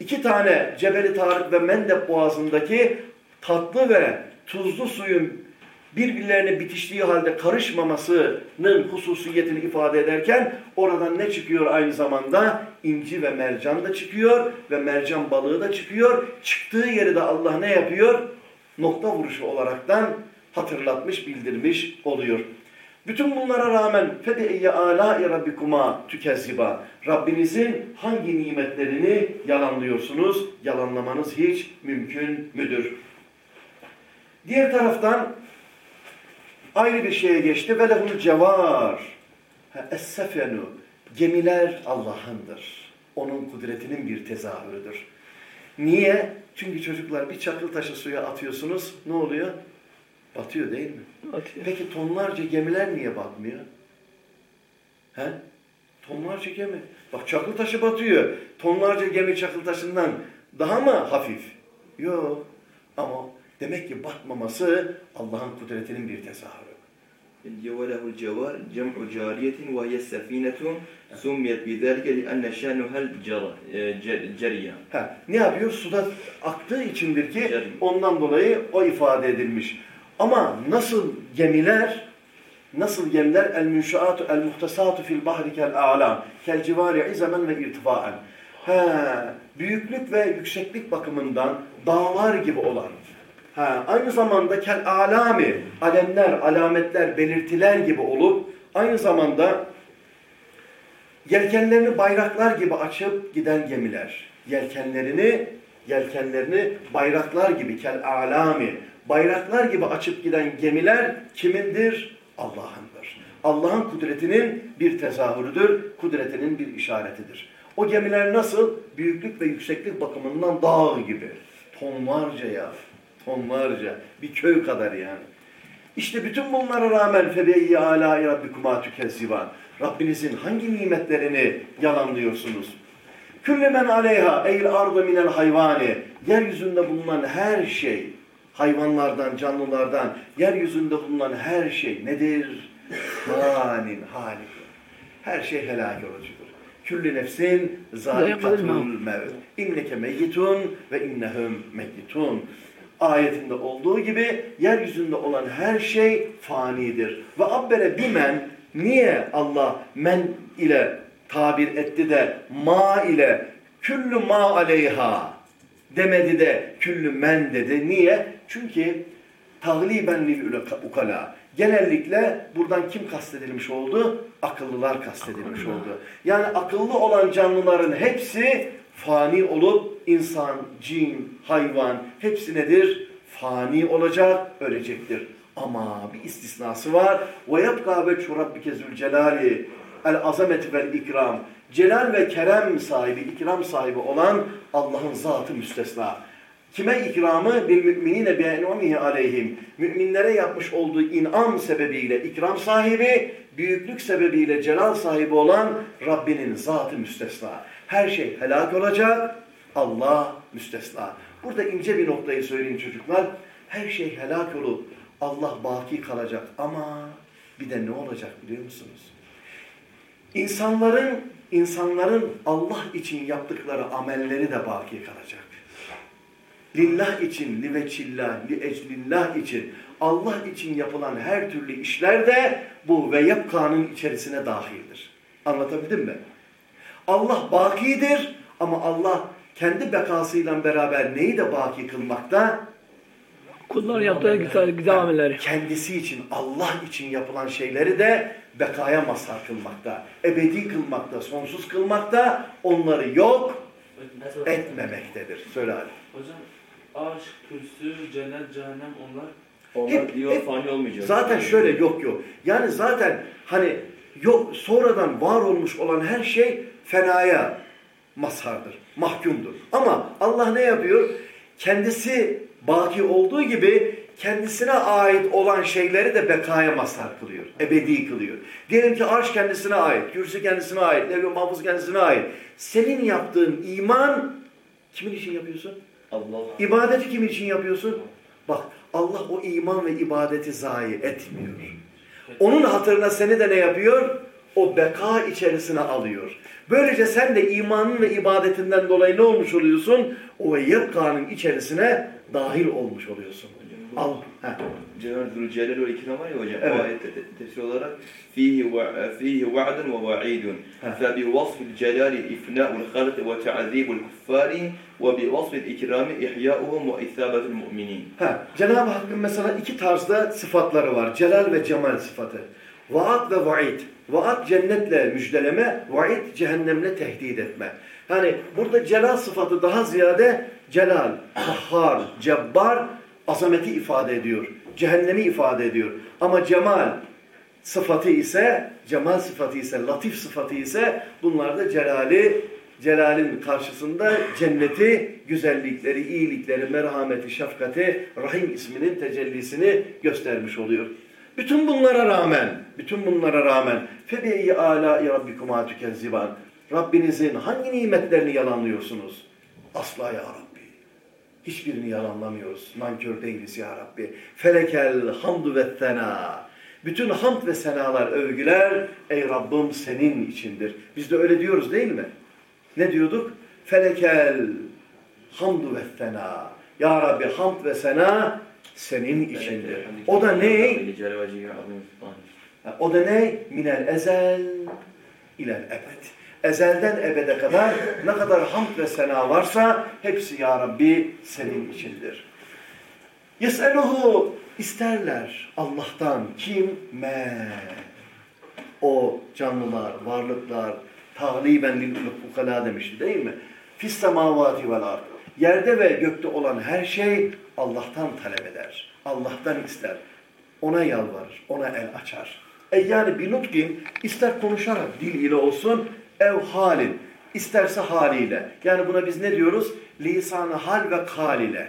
iki tane Cebeli Tarık ve Mendeb boğazındaki tatlı ve tuzlu suyun birbirlerine bitiştiği halde karışmamasının hususiyetini ifade ederken oradan ne çıkıyor aynı zamanda? İnci ve mercan da çıkıyor ve mercan balığı da çıkıyor. Çıktığı yeri de Allah ne yapıyor? Nokta vuruşu olaraktan hatırlatmış, bildirmiş oluyor. Bütün bunlara rağmen فَبِئِيَّ آلَاءِ رَبِّكُمَا تُكَذِّبًا Rabbinizin hangi nimetlerini yalanlıyorsunuz? Yalanlamanız hiç mümkün müdür? Diğer taraftan ayrı bir şeye geçti. ve lehul cevar. Es-sefenu. Gemiler Allah'ındır. Onun kudretinin bir tezahürüdür. Niye? Çünkü çocuklar bir çakıl taşı suya atıyorsunuz. Ne oluyor? Batıyor değil mi? Atıyor. Peki tonlarca gemiler niye batmıyor? He? Tonlarca gemi. Bak çakıl taşı batıyor. Tonlarca gemi çakıl taşından daha mı hafif? Yok. Ama demek ki batmaması Allah'ın kudretinin bir tezahürü. وله الجوار جمع جارية وهي السفينة سميت بذلك لأن شأنها الجرية Ha, ne yapıyor? Suda aktığı içindir ki Cer- ondan dolayı o ifade edilmiş. Ama nasıl gemiler nasıl gemiler el münşaatu el muhtesatu fil bahri kel a'lam kel civari izamen ve irtifaen. Ha, büyüklük ve yükseklik bakımından dağlar gibi olan Ha, aynı zamanda kel alami, alemler, alametler, belirtiler gibi olup aynı zamanda yelkenlerini bayraklar gibi açıp giden gemiler. Yelkenlerini yelkenlerini bayraklar gibi kel alami, bayraklar gibi açıp giden gemiler kimindir? Allah'ındır. Allah'ın kudretinin bir tezahürüdür, kudretinin bir işaretidir. O gemiler nasıl? Büyüklük ve yükseklik bakımından dağ gibi. Tonlarca ya, tonlarca. Bir köy kadar yani. İşte bütün bunlara rağmen febeyyi alâi rabbikuma tükezziban. Rabbinizin hangi nimetlerini yalanlıyorsunuz? Külle men aleyha eyl ardı minel hayvani. Yeryüzünde bulunan her şey, hayvanlardan, canlılardan, yeryüzünde bulunan her şey nedir? Hanin, halik. Her şey helak olucudur. Küllü nefsin zâikatul mevt. İnneke meyyitun ve innehum meyyitun. Ayetinde olduğu gibi yeryüzünde olan her şey fanidir. Ve abbere bimen niye Allah men ile tabir etti de ma ile küllü ma aleyha demedi de küllü men dedi. Niye? Çünkü tagliben lil ukala. Genellikle buradan kim kastedilmiş oldu? Akıllılar kastedilmiş Akıllı. oldu. Yani akıllı olan canlıların hepsi fani olup insan, cin, hayvan hepsi nedir? Fani olacak, ölecektir. Ama bir istisnası var. Ve yebqa veçhu rabbike zülcelali el azameti vel ikram. Celal ve kerem sahibi, ikram sahibi olan Allah'ın zatı müstesna. Kime ikramı? Bil müminine bi'en'umihi aleyhim. Müminlere yapmış olduğu inam sebebiyle ikram sahibi, büyüklük sebebiyle celal sahibi olan Rabbinin zatı müstesna. Her şey helak olacak, Allah müstesna. Burada ince bir noktayı söyleyeyim çocuklar. Her şey helak olup Allah baki kalacak ama bir de ne olacak biliyor musunuz? İnsanların insanların Allah için yaptıkları amelleri de baki kalacak. Lillah için, liveçillah, li eclillah için, Allah için yapılan her türlü işler de bu ve yapkanın içerisine dahildir. Anlatabildim mi? Allah bakidir ama Allah kendi bekasıyla beraber neyi de baki kılmakta? Kulların yaptığı güzel, güzel amelleri. kendisi için, Allah için yapılan şeyleri de bekaya mazhar kılmakta, ebedi kılmakta, sonsuz kılmakta, onları yok etmemektedir. Söyle Ali. Hocam aşk, kürsü, cennet, cehennem onlar Onlar Hep- diyor hep- fani olmayacak. Zaten şöyle yok yok. Yani zaten hani yok sonradan var olmuş olan her şey fenaya mazhardır, mahkumdur. Ama Allah ne yapıyor? Kendisi baki olduğu gibi kendisine ait olan şeyleri de bekaya mazhar kılıyor. Ebedi kılıyor. Diyelim ki arş kendisine ait, kürsü kendisine ait, levh-i mahfuz kendisine ait. Senin yaptığın iman kimin için yapıyorsun? İbadeti kimin için yapıyorsun? Bak Allah o iman ve ibadeti zayi etmiyor. Onun hatırına seni de ne yapıyor? O beka içerisine alıyor. Böylece sen de imanın ve ibadetinden dolayı ne olmuş oluyorsun? O ve içerisine dahil olmuş oluyorsun. Al. Heh. Cenab-ı Zülcelal ve İkram var ya hocam. Evet. O ayette te- tefsir olarak fihi ve fihi va'dun ve va'idun. Fe bi vasfil celali ifna'ul halq ve ta'zibul kuffari ve bi vasfil ikrami ihya'uhum ve isabetul mu'minin. Ha, Cenab-ı Hakk'ın mesela iki tarzda sıfatları var. Celal ve cemal sıfatı. Vaat ve vaid. Vaat cennetle müjdeleme, vaid cehennemle tehdit etme. Yani burada celal sıfatı daha ziyade celal, kahhar, cebbar azameti ifade ediyor. Cehennemi ifade ediyor. Ama cemal sıfatı ise, cemal sıfatı ise, latif sıfatı ise bunlar da celali, celalin karşısında cenneti, güzellikleri, iyilikleri, merhameti, şefkati, rahim isminin tecellisini göstermiş oluyor. Bütün bunlara rağmen, bütün bunlara rağmen فَبِيَّ آلَاءِ رَبِّكُمَا تُكَذِّبَانِ Rabbinizin hangi nimetlerini yalanlıyorsunuz? Asla ya Rabbi. Hiçbirini yalanlamıyoruz. Nankör değiliz ya Rabbi. Felekel hamdu ve sena. Bütün hamd ve senalar, övgüler ey Rabbim senin içindir. Biz de öyle diyoruz değil mi? Ne diyorduk? Felekel hamdu ve sena. Ya Rabbi hamd ve sena senin içindir. O da ne? O da ne? Minel ezel ilel ebed. Ezelden ebede kadar ne kadar hamd ve sena varsa hepsi ya Rabbi senin içindir. Yes'eluhu isterler Allah'tan kim? Me. O canlılar, varlıklar, tagliben lil demişti değil mi? Fis semavati vel ard. Yerde ve gökte olan her şey Allah'tan talep eder. Allah'tan ister. Ona yalvarır, ona el açar. E yani bir nutkin ister konuşarak dil ile olsun, ev halin, isterse haliyle. Yani buna biz ne diyoruz? Lisanı hal ve kal ile.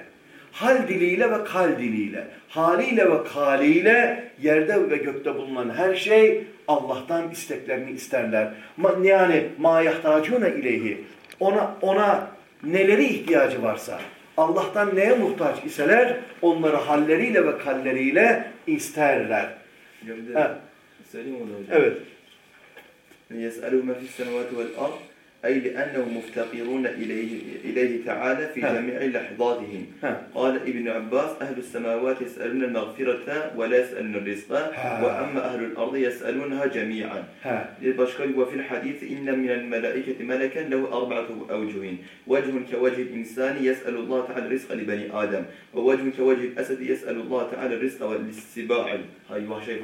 Hal diliyle ve kal diliyle. Haliyle ve kaliyle yerde ve gökte bulunan her şey Allah'tan isteklerini isterler. Yani ma yahtacune ileyhi. Ona, ona neleri ihtiyacı varsa Allah'tan neye muhtaç iseler onları halleriyle ve kalleriyle isterler. Onu hocam. evet. يسأله ما في السماوات والأرض أي لأنهم مفتقرون إليه, إليه تعالى في ها. جميع لحظاتهم Ha. قال ابن عباس أهل السماوات يسألون المغفرة ولا يسألون الرزق ها. وأما أهل الأرض يسألونها جميعا başka وفي الحديث إن من الملائكة ملكا له أربعة أوجه وجه كوجه الإنسان يسأل الله تعالى الرزق لبني آدم ووجه كوجه الأسد يسأل الله تعالى الرزق للسباع هاي وحشي.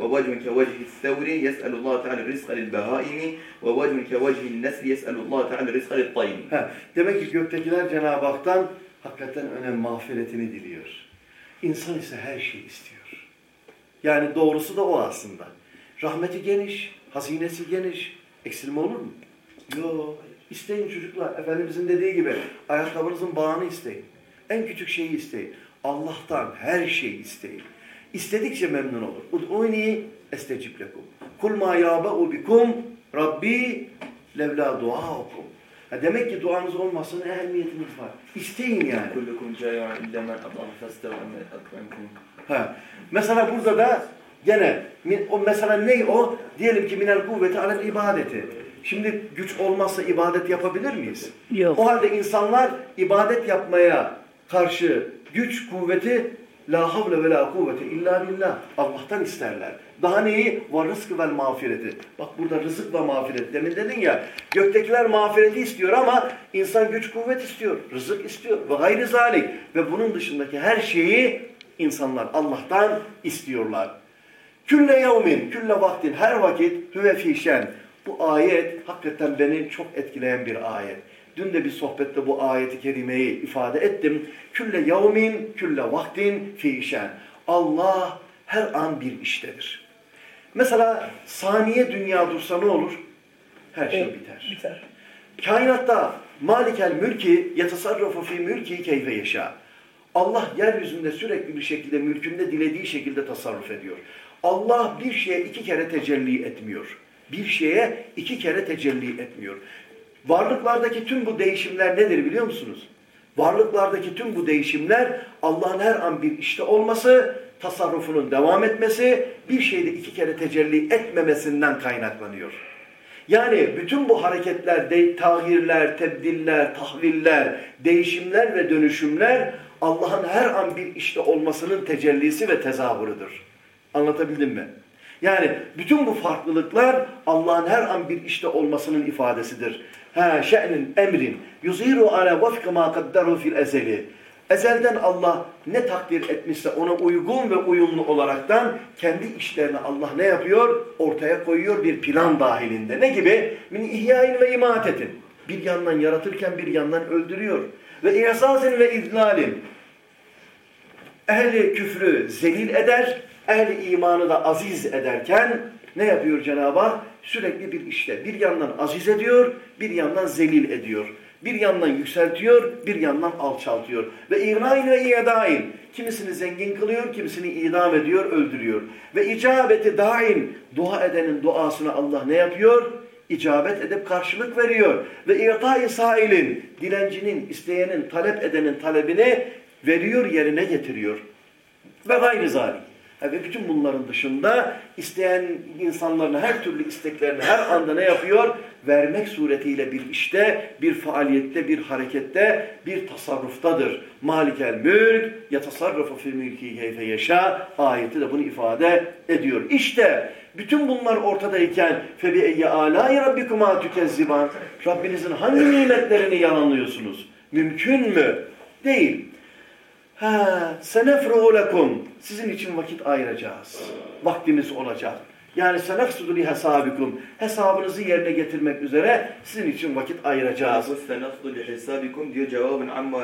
ووجه كوجه الثور يسأل الله تعالى الرزق للبهائم ووجه كوجه النسر nesi yes'elullah teala rizka littayin. Demek ki göktekiler Cenab-ı Hak'tan hakikaten önem mağfiretini diliyor. İnsan ise her şeyi istiyor. Yani doğrusu da o aslında. Rahmeti geniş, hazinesi geniş. Eksilme olur mu? Yok. İsteyin çocuklar. Efendimizin dediği gibi ayakkabınızın bağını isteyin. En küçük şeyi isteyin. Allah'tan her şeyi isteyin. İstedikçe memnun olur. Ud'uni estecib lekum. Kul ma yâbe'u bikum Rabbi Levla dua okum. Ha demek ki duanız olmasın ehemmiyetiniz var. İsteyin yani. Ha. Mesela burada da gene o mesela ne o? Diyelim ki minel kuvveti alel ibadeti. Şimdi güç olmazsa ibadet yapabilir miyiz? Yok. O halde insanlar ibadet yapmaya karşı güç, kuvveti La havle ve la kuvvete illa billah. Allah'tan isterler. Daha neyi? Var rızkı vel mağfireti. Bak burada rızık ve mağfiret. Demin dedin ya göktekiler mağfireti istiyor ama insan güç kuvvet istiyor. Rızık istiyor. Ve gayri zalik. Ve bunun dışındaki her şeyi insanlar Allah'tan istiyorlar. Külle yevmin, külle vaktin, her vakit hüve fişen. Bu ayet hakikaten beni çok etkileyen bir ayet. Dün de bir sohbette bu ayeti kerimeyi ifade ettim. Külle yevmin, külle vaktin fişen. Allah her an bir iştedir. Mesela saniye dünya dursa ne olur? Her şey biter. Biter. Kainatta malikel mülki yetasarrafu fi mülki keyfe yaşa. Allah yeryüzünde sürekli bir şekilde mülkünde dilediği şekilde tasarruf ediyor. Allah bir şeye iki kere tecelli etmiyor. Bir şeye iki kere tecelli etmiyor. Varlıklardaki tüm bu değişimler nedir biliyor musunuz? Varlıklardaki tüm bu değişimler Allah'ın her an bir işte olması, tasarrufunun devam etmesi, bir şeyde iki kere tecelli etmemesinden kaynaklanıyor. Yani bütün bu hareketler, de, tahirler, tebdiller, tahviller, değişimler ve dönüşümler Allah'ın her an bir işte olmasının tecellisi ve tezahürüdür. Anlatabildim mi? Yani bütün bu farklılıklar Allah'ın her an bir işte olmasının ifadesidir. Ha şe'nin emrin yuziru ala vafka ma kaddaru fil ezeli. Ezelden Allah ne takdir etmişse ona uygun ve uyumlu olaraktan kendi işlerini Allah ne yapıyor? Ortaya koyuyor bir plan dahilinde. Ne gibi? Min ihyain ve imatetin. Bir yandan yaratırken bir yandan öldürüyor. Ve ihsasin ve izlalin. Ehli küfrü zelil eder, ehli imanı da aziz ederken ne yapıyor Cenab-ı Hak? Sürekli bir işte. Bir yandan aziz ediyor, bir yandan zelil ediyor. Bir yandan yükseltiyor, bir yandan alçaltıyor. Ve İğnain ve İyedain. Kimisini zengin kılıyor, kimisini idam ediyor, öldürüyor. Ve icabeti daim. Dua edenin duasına Allah ne yapıyor? İcabet edip karşılık veriyor. Ve i'tai sailin. Dilencinin, isteyenin, talep edenin talebini veriyor, yerine getiriyor. Ve gayri zalim. Ve bütün bunların dışında isteyen insanların her türlü isteklerini her anda ne yapıyor? Vermek suretiyle bir işte, bir faaliyette, bir harekette, bir tasarruftadır. Malikel mülk, yatasarrufu fil mülki keyfe yaşa ayeti de bunu ifade ediyor. İşte bütün bunlar ortadayken febi eyye alâi rabbikuma tükezziban Rabbinizin hangi nimetlerini yalanlıyorsunuz? Mümkün mü? Değil. Ha, senefruhu lekum. Sizin için vakit ayıracağız. Vaktimiz olacak. Yani senefsudu li hesabikum. Hesabınızı yerine getirmek üzere sizin için vakit ayıracağız. Senefsudu li hesabikum diyor cevabın amma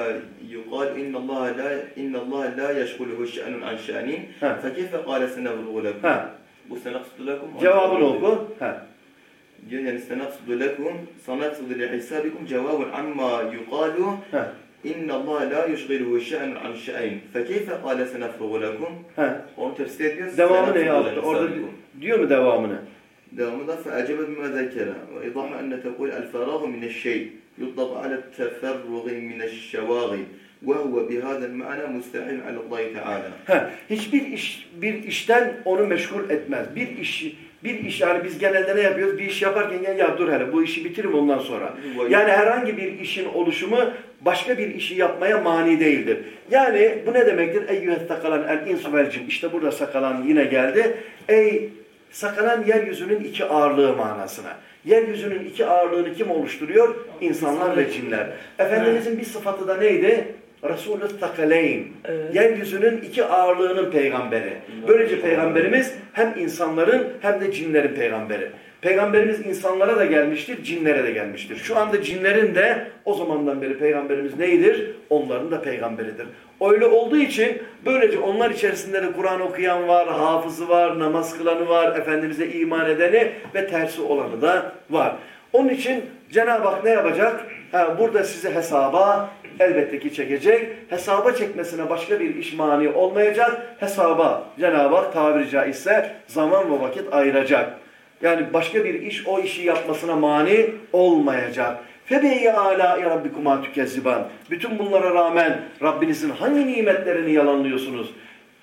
yuqal inna Allah la inna Allah la yeşguluhu şe'nun an şe'nin. Fe keyfe kâle senefruhu lekum. Bu senefsudu lekum. Cevabını oku. Ha. Diyor yani senefsudu lekum senefsudu li hesabikum cevabın amma yuqalu Ha. inna Allah la yeşguluhu şe'nun an şe'in fekeyfe qala senefruhu lekum. Ha. Onu tefsir ediyoruz. Devamı ne senafsudu yaptı? Orada lihisabikum. diyor mu devamını? devamında فأعجب بما ذكر وإيضاح أن تقول الفراغ من الشيء يطلق على التفرغ من الشواغل وهو بهذا المعنى مستحيل على الله تعالى Ha, hiçbir iş bir işten onu meşgul etmez. Bir iş bir iş yani biz genelde ne yapıyoruz? Bir iş yaparken ya, ya dur hele bu işi bitirim ondan sonra. Yani herhangi bir işin oluşumu başka bir işi yapmaya mani değildir. Yani bu ne demektir? Eyyühet sakalan el insu vel cin. İşte burada sakalan yine geldi. Ey sakalan yeryüzünün iki ağırlığı manasına. Yeryüzünün iki ağırlığını kim oluşturuyor? İnsanlar ve cinler. Efendimizin bir sıfatı da neydi? Resulü sakaleyn. Evet. Yeryüzünün iki ağırlığının peygamberi. Böylece peygamberimiz hem insanların hem de cinlerin peygamberi. Peygamberimiz insanlara da gelmiştir, cinlere de gelmiştir. Şu anda cinlerin de o zamandan beri peygamberimiz neydir? Onların da peygamberidir. Öyle olduğu için böylece onlar içerisinde de Kur'an okuyan var, hafızı var, namaz kılanı var, Efendimiz'e iman edeni ve tersi olanı da var. Onun için Cenab-ı Hak ne yapacak? Ha, burada sizi hesaba elbette ki çekecek. Hesaba çekmesine başka bir iş mani olmayacak. Hesaba Cenab-ı Hak tabiri caizse zaman ve vakit ayıracak. Yani başka bir iş o işi yapmasına mani olmayacak. Febeyye alâ rabbikuma tükezziban. Bütün bunlara rağmen Rabbinizin hangi nimetlerini yalanlıyorsunuz?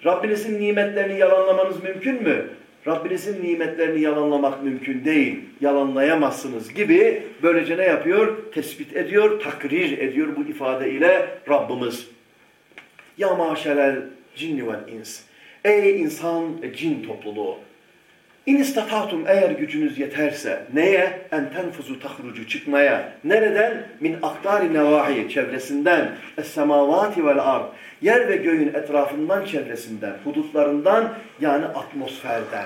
Rabbinizin nimetlerini yalanlamanız mümkün mü? Rabbinizin nimetlerini yalanlamak mümkün değil. Yalanlayamazsınız gibi böylece ne yapıyor? Tespit ediyor, takrir ediyor bu ifadeyle Rabbimiz. Ya maşerel cinni vel ins. Ey insan ve cin topluluğu. İn istatatum eğer gücünüz yeterse neye? En tenfuzu tahrucu çıkmaya. Nereden? Min aktari nevahi çevresinden. Es semavati vel ard. Yer ve göğün etrafından çevresinden. Hudutlarından yani atmosferden.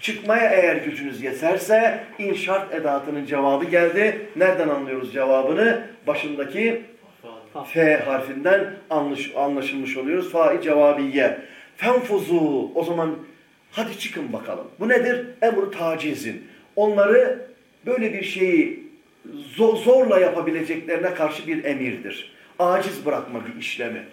Çıkmaya eğer gücünüz yeterse in şart edatının cevabı geldi. Nereden anlıyoruz cevabını? Başındaki F harfinden anlaş, anlaşılmış oluyoruz. Fa-i cevabiye. Fenfuzu. O zaman hadi çıkın bakalım. Bu nedir? Emru tacizin. Onları böyle bir şeyi zo- zorla yapabileceklerine karşı bir emirdir. Aciz bırakma bir işlemi.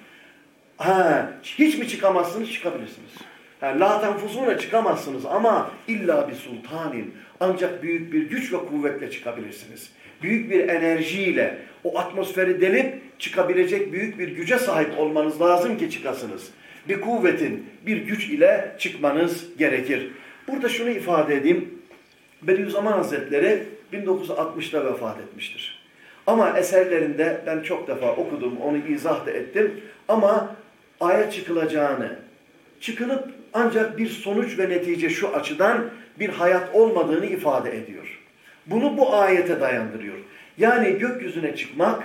Ha, hiç mi çıkamazsınız? Çıkabilirsiniz. Ha, la tenfuzuna çıkamazsınız ama illa bir sultanin. Ancak büyük bir güç ve kuvvetle çıkabilirsiniz. Büyük bir enerjiyle o atmosferi delip çıkabilecek büyük bir güce sahip olmanız lazım ki çıkasınız. Bir kuvvetin, bir güç ile çıkmanız gerekir. Burada şunu ifade edeyim. Bediüzzaman Hazretleri 1960'da vefat etmiştir. Ama eserlerinde ben çok defa okudum, onu izah da ettim. Ama aya çıkılacağını, çıkılıp ancak bir sonuç ve netice şu açıdan bir hayat olmadığını ifade ediyor. Bunu bu ayete dayandırıyor. Yani gökyüzüne çıkmak,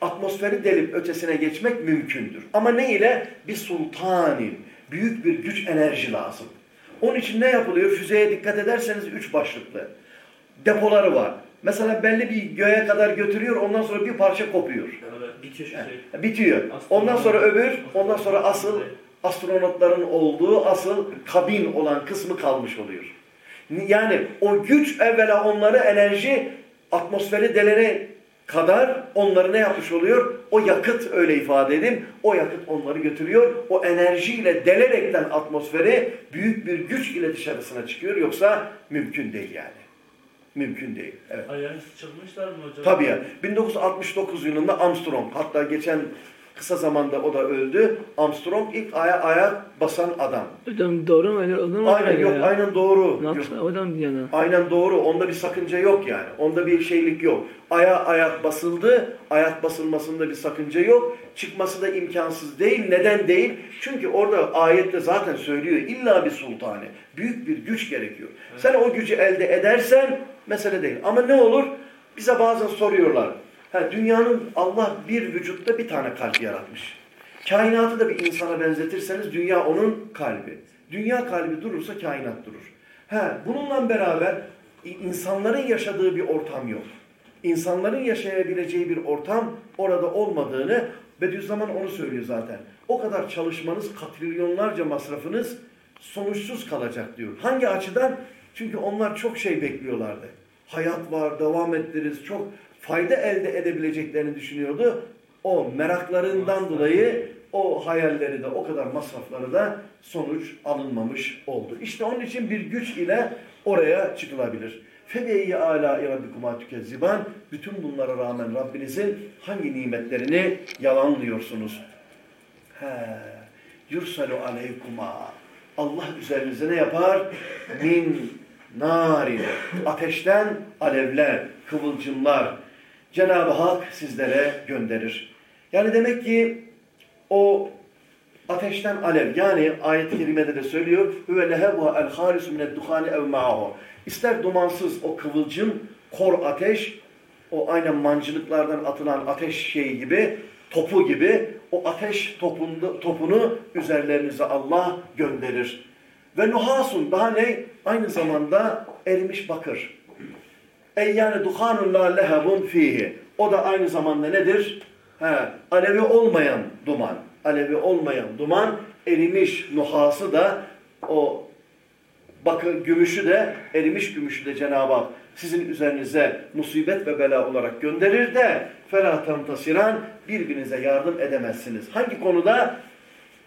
atmosferi delip ötesine geçmek mümkündür. Ama ne ile? Bir sultanin, büyük bir güç enerji lazım. Onun için ne yapılıyor? Füzeye dikkat ederseniz üç başlıklı. Depoları var. Mesela belli bir göğe kadar götürüyor, ondan sonra bir parça kopuyor. Bitiyor şey. Bitiyor. Ondan sonra öbür, ondan sonra asıl astronotların olduğu asıl kabin olan kısmı kalmış oluyor. Yani o güç evvela onları enerji atmosferi delene kadar onları ne yapmış oluyor? O yakıt öyle ifade edeyim. O yakıt onları götürüyor. O enerjiyle delerekten atmosferi büyük bir güç ile dışarısına çıkıyor. Yoksa mümkün değil yani. Mümkün değil. Evet. Ayağınız çıkmışlar mı hocam? Tabii ya. 1969 yılında Armstrong hatta geçen kısa zamanda o da öldü. Armstrong ilk aya ayak basan adam. Hocam doğru mu? Öyle olur mu? Aynen yok Ya. aynen doğru. Nasıl? Hocam yani. Aynen doğru. Onda bir sakınca yok yani. Onda bir şeylik yok. Aya ayak basıldı. Ayak basılmasında bir sakınca yok. Çıkması da imkansız değil. Neden değil? Çünkü orada ayette zaten söylüyor. İlla bir sultane. Büyük bir güç gerekiyor. Sen o gücü elde edersen mesele değil. Ama ne olur? Bize bazen soruyorlar. Ha, dünyanın Allah bir vücutta bir tane kalp yaratmış. Kainatı da bir insana benzetirseniz dünya onun kalbi. Dünya kalbi durursa kainat durur. Ha, bununla beraber insanların yaşadığı bir ortam yok. İnsanların yaşayabileceği bir ortam orada olmadığını Bediüzzaman onu söylüyor zaten. O kadar çalışmanız, katrilyonlarca masrafınız sonuçsuz kalacak diyor. Hangi açıdan? Çünkü onlar çok şey bekliyorlardı. Hayat var, devam ettiririz, çok fayda elde edebileceklerini düşünüyordu. O meraklarından dolayı o hayalleri de o kadar masrafları da sonuç alınmamış oldu. İşte onun için bir güç ile oraya çıkılabilir. Febeyyi ala rabbikuma tükezziban. Bütün bunlara rağmen Rabbinizin hangi nimetlerini yalanlıyorsunuz? He. Yursalu aleykuma. Allah üzerinize ne yapar? Min narin. Ateşten alevler, kıvılcımlar. Cenab-ı Hak sizlere gönderir. Yani demek ki o ateşten alev yani ayet-i kerimede de söylüyor huve lehebuha el harisu mined duhani ev ma'ahu. İster dumansız o kıvılcım, kor ateş, o aynen mancınıklardan atılan ateş şeyi gibi, topu gibi o ateş topunda, topunu üzerlerinize Allah gönderir. Ve nuhasun daha ne? Aynı zamanda erimiş bakır. Ey yani duhanullah lehebun fihi. O da aynı zamanda nedir? He, alevi olmayan duman. Alevi olmayan duman erimiş nuhası da o bakı gümüşü de erimiş gümüşü de Cenab-ı Hak sizin üzerinize musibet ve bela olarak gönderir de ferah tasiran birbirinize yardım edemezsiniz. Hangi konuda?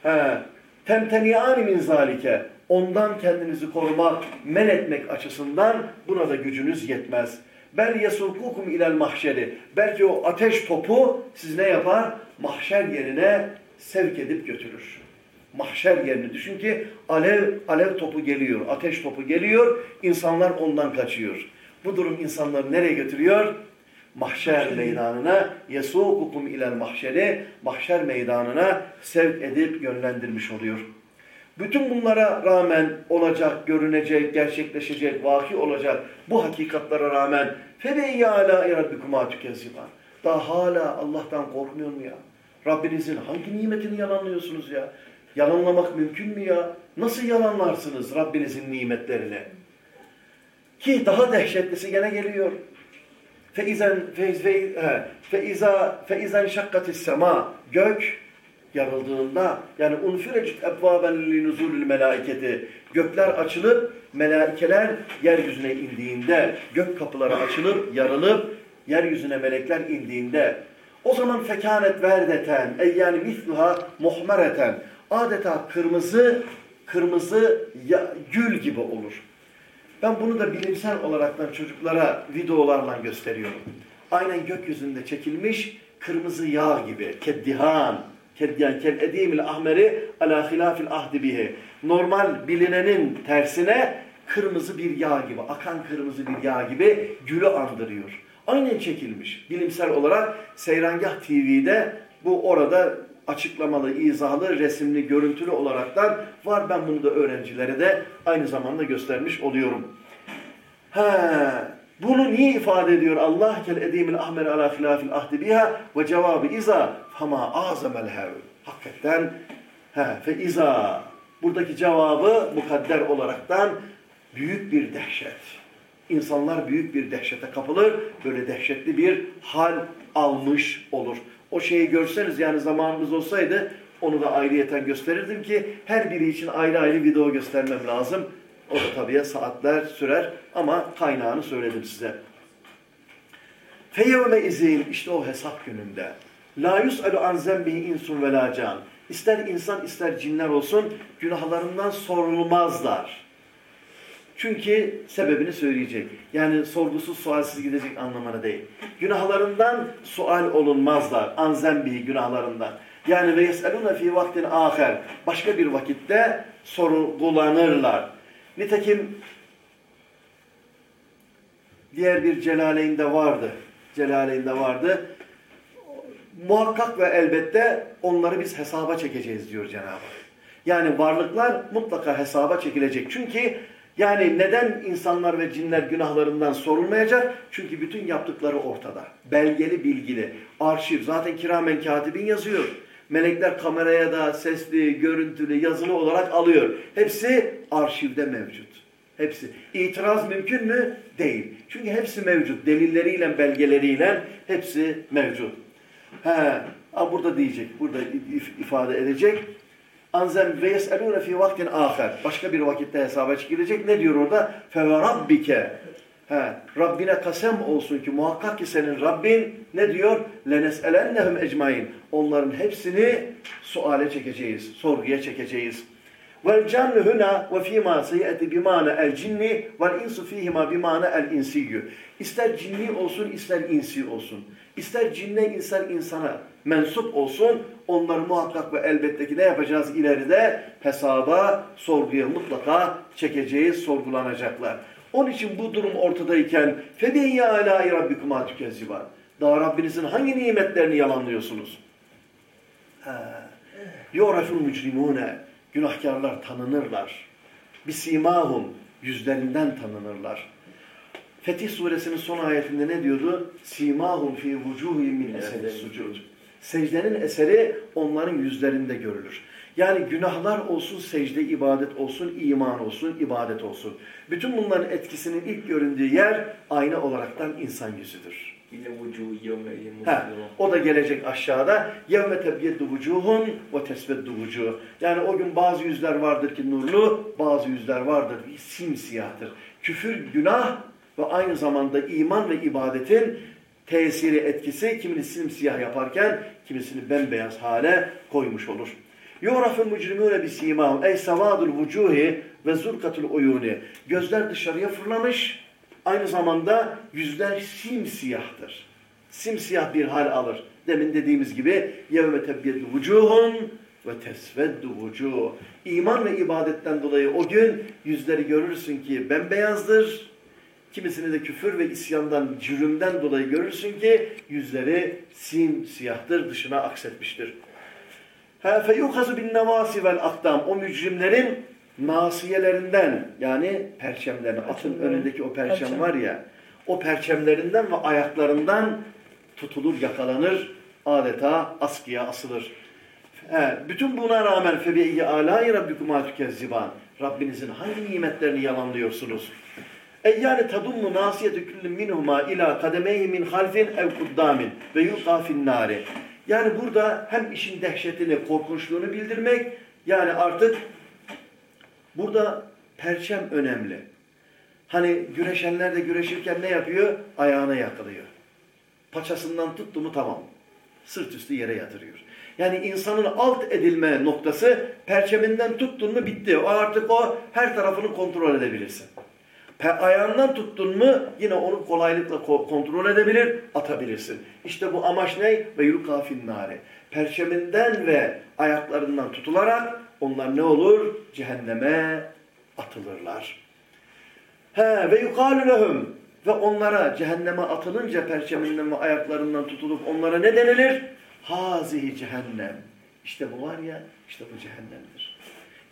He, temteniyani min zalike Ondan kendinizi korumak, men etmek açısından buna da gücünüz yetmez. Bel yesulkukum ilel mahşeri. Belki o ateş topu siz ne yapar? Mahşer yerine sevk edip götürür. Mahşer yerini düşün ki alev alev topu geliyor, ateş topu geliyor, insanlar ondan kaçıyor. Bu durum insanları nereye götürüyor? mahşer meydanına yesukukum ilel mahşeri mahşer meydanına sevk edip yönlendirmiş oluyor. Bütün bunlara rağmen olacak, görünecek, gerçekleşecek, vaki olacak bu hakikatlara rağmen alâ rabbikuma tükezziban. Daha hala Allah'tan korkmuyor mu ya? Rabbinizin hangi nimetini yalanlıyorsunuz ya? Yalanlamak mümkün mü ya? Nasıl yalanlarsınız Rabbinizin nimetlerini? Ki daha dehşetlisi gene geliyor. Feizen feiza feizen şakkatis sema gök yarıldığında yani unfirecit ebvaben linuzulül melaiketi gökler açılıp melaikeler yeryüzüne indiğinde gök kapıları açılıp yarılıp yeryüzüne melekler indiğinde o zaman fekanet verdeten ey yani misluha muhmereten adeta kırmızı kırmızı ya, gül gibi olur. Ben bunu da bilimsel olaraktan çocuklara videolarla gösteriyorum. Aynen gökyüzünde çekilmiş kırmızı yağ gibi. Keddihan. Keddihan. Kel edimil ahmeri ala hilafil ahdi bihi. Normal bilinenin tersine kırmızı bir yağ gibi, akan kırmızı bir yağ gibi gülü andırıyor. Aynen çekilmiş. Bilimsel olarak Seyrangah TV'de bu orada açıklamalı, izahlı, resimli, görüntülü olaraktan var. Ben bunu da öğrencilere de aynı zamanda göstermiş oluyorum. He, bunu niye ifade ediyor Allah? Kel edimil ahmer ala hilafil ahdi biha ve cevabı iza fama azamel hev. Hakikaten he, fe iza. Buradaki cevabı mukadder olaraktan büyük bir dehşet. İnsanlar büyük bir dehşete kapılır. Böyle dehşetli bir hal almış olur. O şeyi görseniz yani zamanımız olsaydı onu da ayrıyeten gösterirdim ki her biri için ayrı ayrı video göstermem lazım. O da tabii saatler sürer ama kaynağını söyledim size. Feyevme izin işte o hesap gününde. La yus'alu an zembihi insun ve la can. İster insan ister cinler olsun günahlarından sorulmazlar. Çünkü sebebini söyleyecek. Yani sorgusuz sualsiz gidecek anlamına değil. Günahlarından sual olunmazlar. An zembihi günahlarından. Yani ve yeselune fi vaktin aher. Başka bir vakitte sorgulanırlar. Nitekim diğer bir Celaleyn'de vardı. Celaleyn'de vardı. Muhakkak ve elbette onları biz hesaba çekeceğiz diyor Cenab-ı Hak. Yani varlıklar mutlaka hesaba çekilecek. Çünkü yani neden insanlar ve cinler günahlarından sorulmayacak? Çünkü bütün yaptıkları ortada. Belgeli, bilgili, arşiv. Zaten kiramen katibin yazıyor. Melekler kameraya da sesli, görüntülü, yazılı olarak alıyor. Hepsi arşivde mevcut. Hepsi. İtiraz mümkün mü? Değil. Çünkü hepsi mevcut. Delilleriyle, belgeleriyle hepsi mevcut. He, burada diyecek, burada ifade edecek. Anzem ve yeselûne fî vaktin âher. Başka bir vakitte hesaba çekilecek. Ne diyor orada? Fe ve rabbike. He, Rabbine kasem olsun ki muhakkak ki senin Rabbin ne diyor? Lenes'elennehum ecmain. Onların hepsini suale çekeceğiz, sorguya çekeceğiz. Vel cannu huna ve fîmâ seyeti bimâne el cinni vel insu fîhimâ bimâne el insiyyü. İster cinni olsun, ister insi olsun. İster cinne, ister insana mensup olsun. Onları muhakkak ve elbette ki ne yapacağız ileride? Hesaba, sorguya mutlaka çekeceğiz, sorgulanacaklar. Onun için bu durum ortadayken فَبِيَّ عَلَٰي رَبِّكُمَا تُكَذِّبًا Daha Rabbinizin hangi nimetlerini yalanlıyorsunuz? يُعْرَفُ الْمُجْرِمُونَ Günahkarlar tanınırlar. بِسِيمَاهُمْ Yüzlerinden tanınırlar. Fetih suresinin son ayetinde ne diyordu? Simahum fi vucuhi min eseri sucud. Secdenin eseri onların yüzlerinde görülür. Yani günahlar olsun, secde ibadet olsun, iman olsun, ibadet olsun. Bütün bunların etkisinin ilk göründüğü yer ayna olaraktan insan yüzüdür. Ha, o da gelecek aşağıda. يَوْمَ تَبْيَدُّ وُجُوهٌ وَتَسْوَدُّ وُجُوهٌ Yani o gün bazı yüzler vardır ki nurlu, bazı yüzler vardır ki simsiyahtır. Küfür, günah ve aynı zamanda iman ve ibadetin tesiri, etkisi kimini simsiyah yaparken kimisini bembeyaz hale koymuş olur. Yu'raful mucrimune bisimahum ey savadul vucuhi ve zurkatul uyuni. Gözler dışarıya fırlamış, aynı zamanda yüzler simsiyahtır. Simsiyah bir hal alır. Demin dediğimiz gibi yevme tebyedu vucuhun ve tesveddu vucuh. İman ve ibadetten dolayı o gün yüzleri görürsün ki bembeyazdır Kimisini de küfür ve isyandan, cürümden dolayı görürsün ki yüzleri simsiyahtır, dışına aksetmiştir. فَيُخَزُ بِالنَّوَاسِ وَالْاَقْدَامِ O mücrimlerin nasiyelerinden yani perçemlerini, atın önündeki o perçem Perçem. var ya, o perçemlerinden ve ayaklarından tutulur, yakalanır, adeta askıya asılır. He, bütün buna rağmen فَبِيِّ عَلَٰي رَبِّكُمَا تُكَذِّبَانِ Rabbinizin hangi nimetlerini yalanlıyorsunuz? E yani tadummu nasiyetü küllün minhuma ila kademeyhi min halfin ev kuddamin ve yulqa finnari. Yani burada hem işin dehşetini, korkunçluğunu bildirmek, yani artık burada perçem önemli. Hani güreşenler de güreşirken ne yapıyor? Ayağına yakılıyor. Paçasından tuttu mu tamam. Sırt üstü yere yatırıyor. Yani insanın alt edilme noktası perçeminden tuttun mu bitti. O artık o her tarafını kontrol edebilirsin. Pe- ayağından tuttun mu yine onu kolaylıkla ko- kontrol edebilir, atabilirsin. İşte bu amaç ne? Ve yulka finnare. Perçeminden ve ayaklarından tutularak onlar ne olur? Cehenneme atılırlar. He ve yukalu lehum ve onlara cehenneme atılınca perçeminden ve ayaklarından tutulup onlara ne denilir? Hazihi cehennem. İşte bu var ya, işte bu cehennemdir.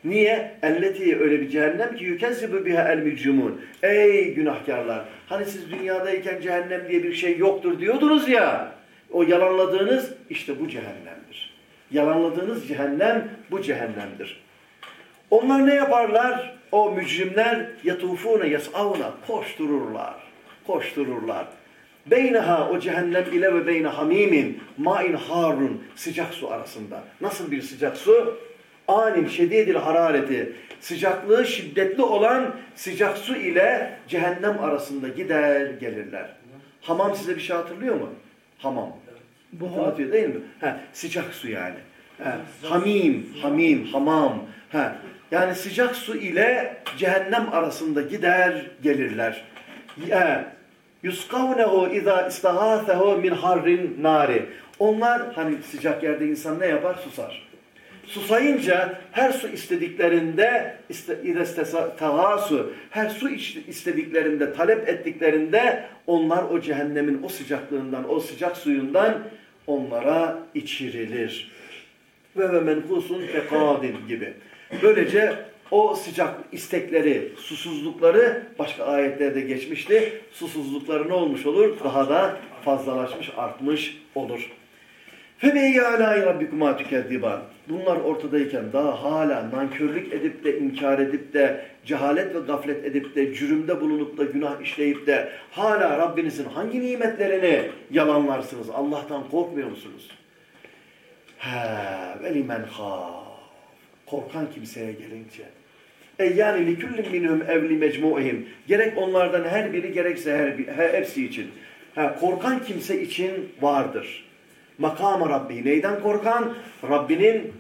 Niye? Elleti öyle bir cehennem ki yükezzibu biha el mücrimun. Ey günahkarlar! Hani siz dünyadayken cehennem diye bir şey yoktur diyordunuz ya. O yalanladığınız işte bu cehennemdir. Yalanladığınız cehennem bu cehennemdir. Onlar ne yaparlar? O mücrimler yatufune yes'avuna koştururlar. Koştururlar. Beyneha o cehennem ile ve beyne hamimin ma'in harun sıcak su arasında. Nasıl bir sıcak su? Anin şedidil harareti. Sıcaklığı şiddetli olan sıcak su ile cehennem arasında gider gelirler. Hamam size bir şey hatırlıyor mu? Hamam. Buhar. Hatırlatıyor değil mi? Ha, sıcak su yani. Ha, hamim, hamim, hamam. Ha, yani sıcak su ile cehennem arasında gider gelirler. Ya, yuskavnehu iza istagâthehu min harrin nari. Onlar hani sıcak yerde insan ne yapar? Susar. Susayınca her su istediklerinde su her su istediklerinde talep ettiklerinde onlar o cehennemin o sıcaklığından o sıcak suyundan onlara içirilir. Ve ve menkusun fekadin gibi. Böylece o sıcak istekleri, susuzlukları başka ayetlerde geçmişti. Susuzlukları ne olmuş olur? Daha da fazlalaşmış, artmış olur. Febeyye alâi rabbikuma tükezziban. Bunlar ortadayken daha hala nankörlük edip de inkar edip de cehalet ve gaflet edip de cürümde bulunup da günah işleyip de hala Rabbinizin hangi nimetlerini yalanlarsınız? Allah'tan korkmuyor musunuz? He, velimen haf. Korkan kimseye gelince. E yani likullin minhum evli mecmu'ihim. Gerek onlardan her biri gerekse her, her hepsi için. Ha, korkan kimse için vardır. Makam Rabbi. Neyden korkan? Rabbinin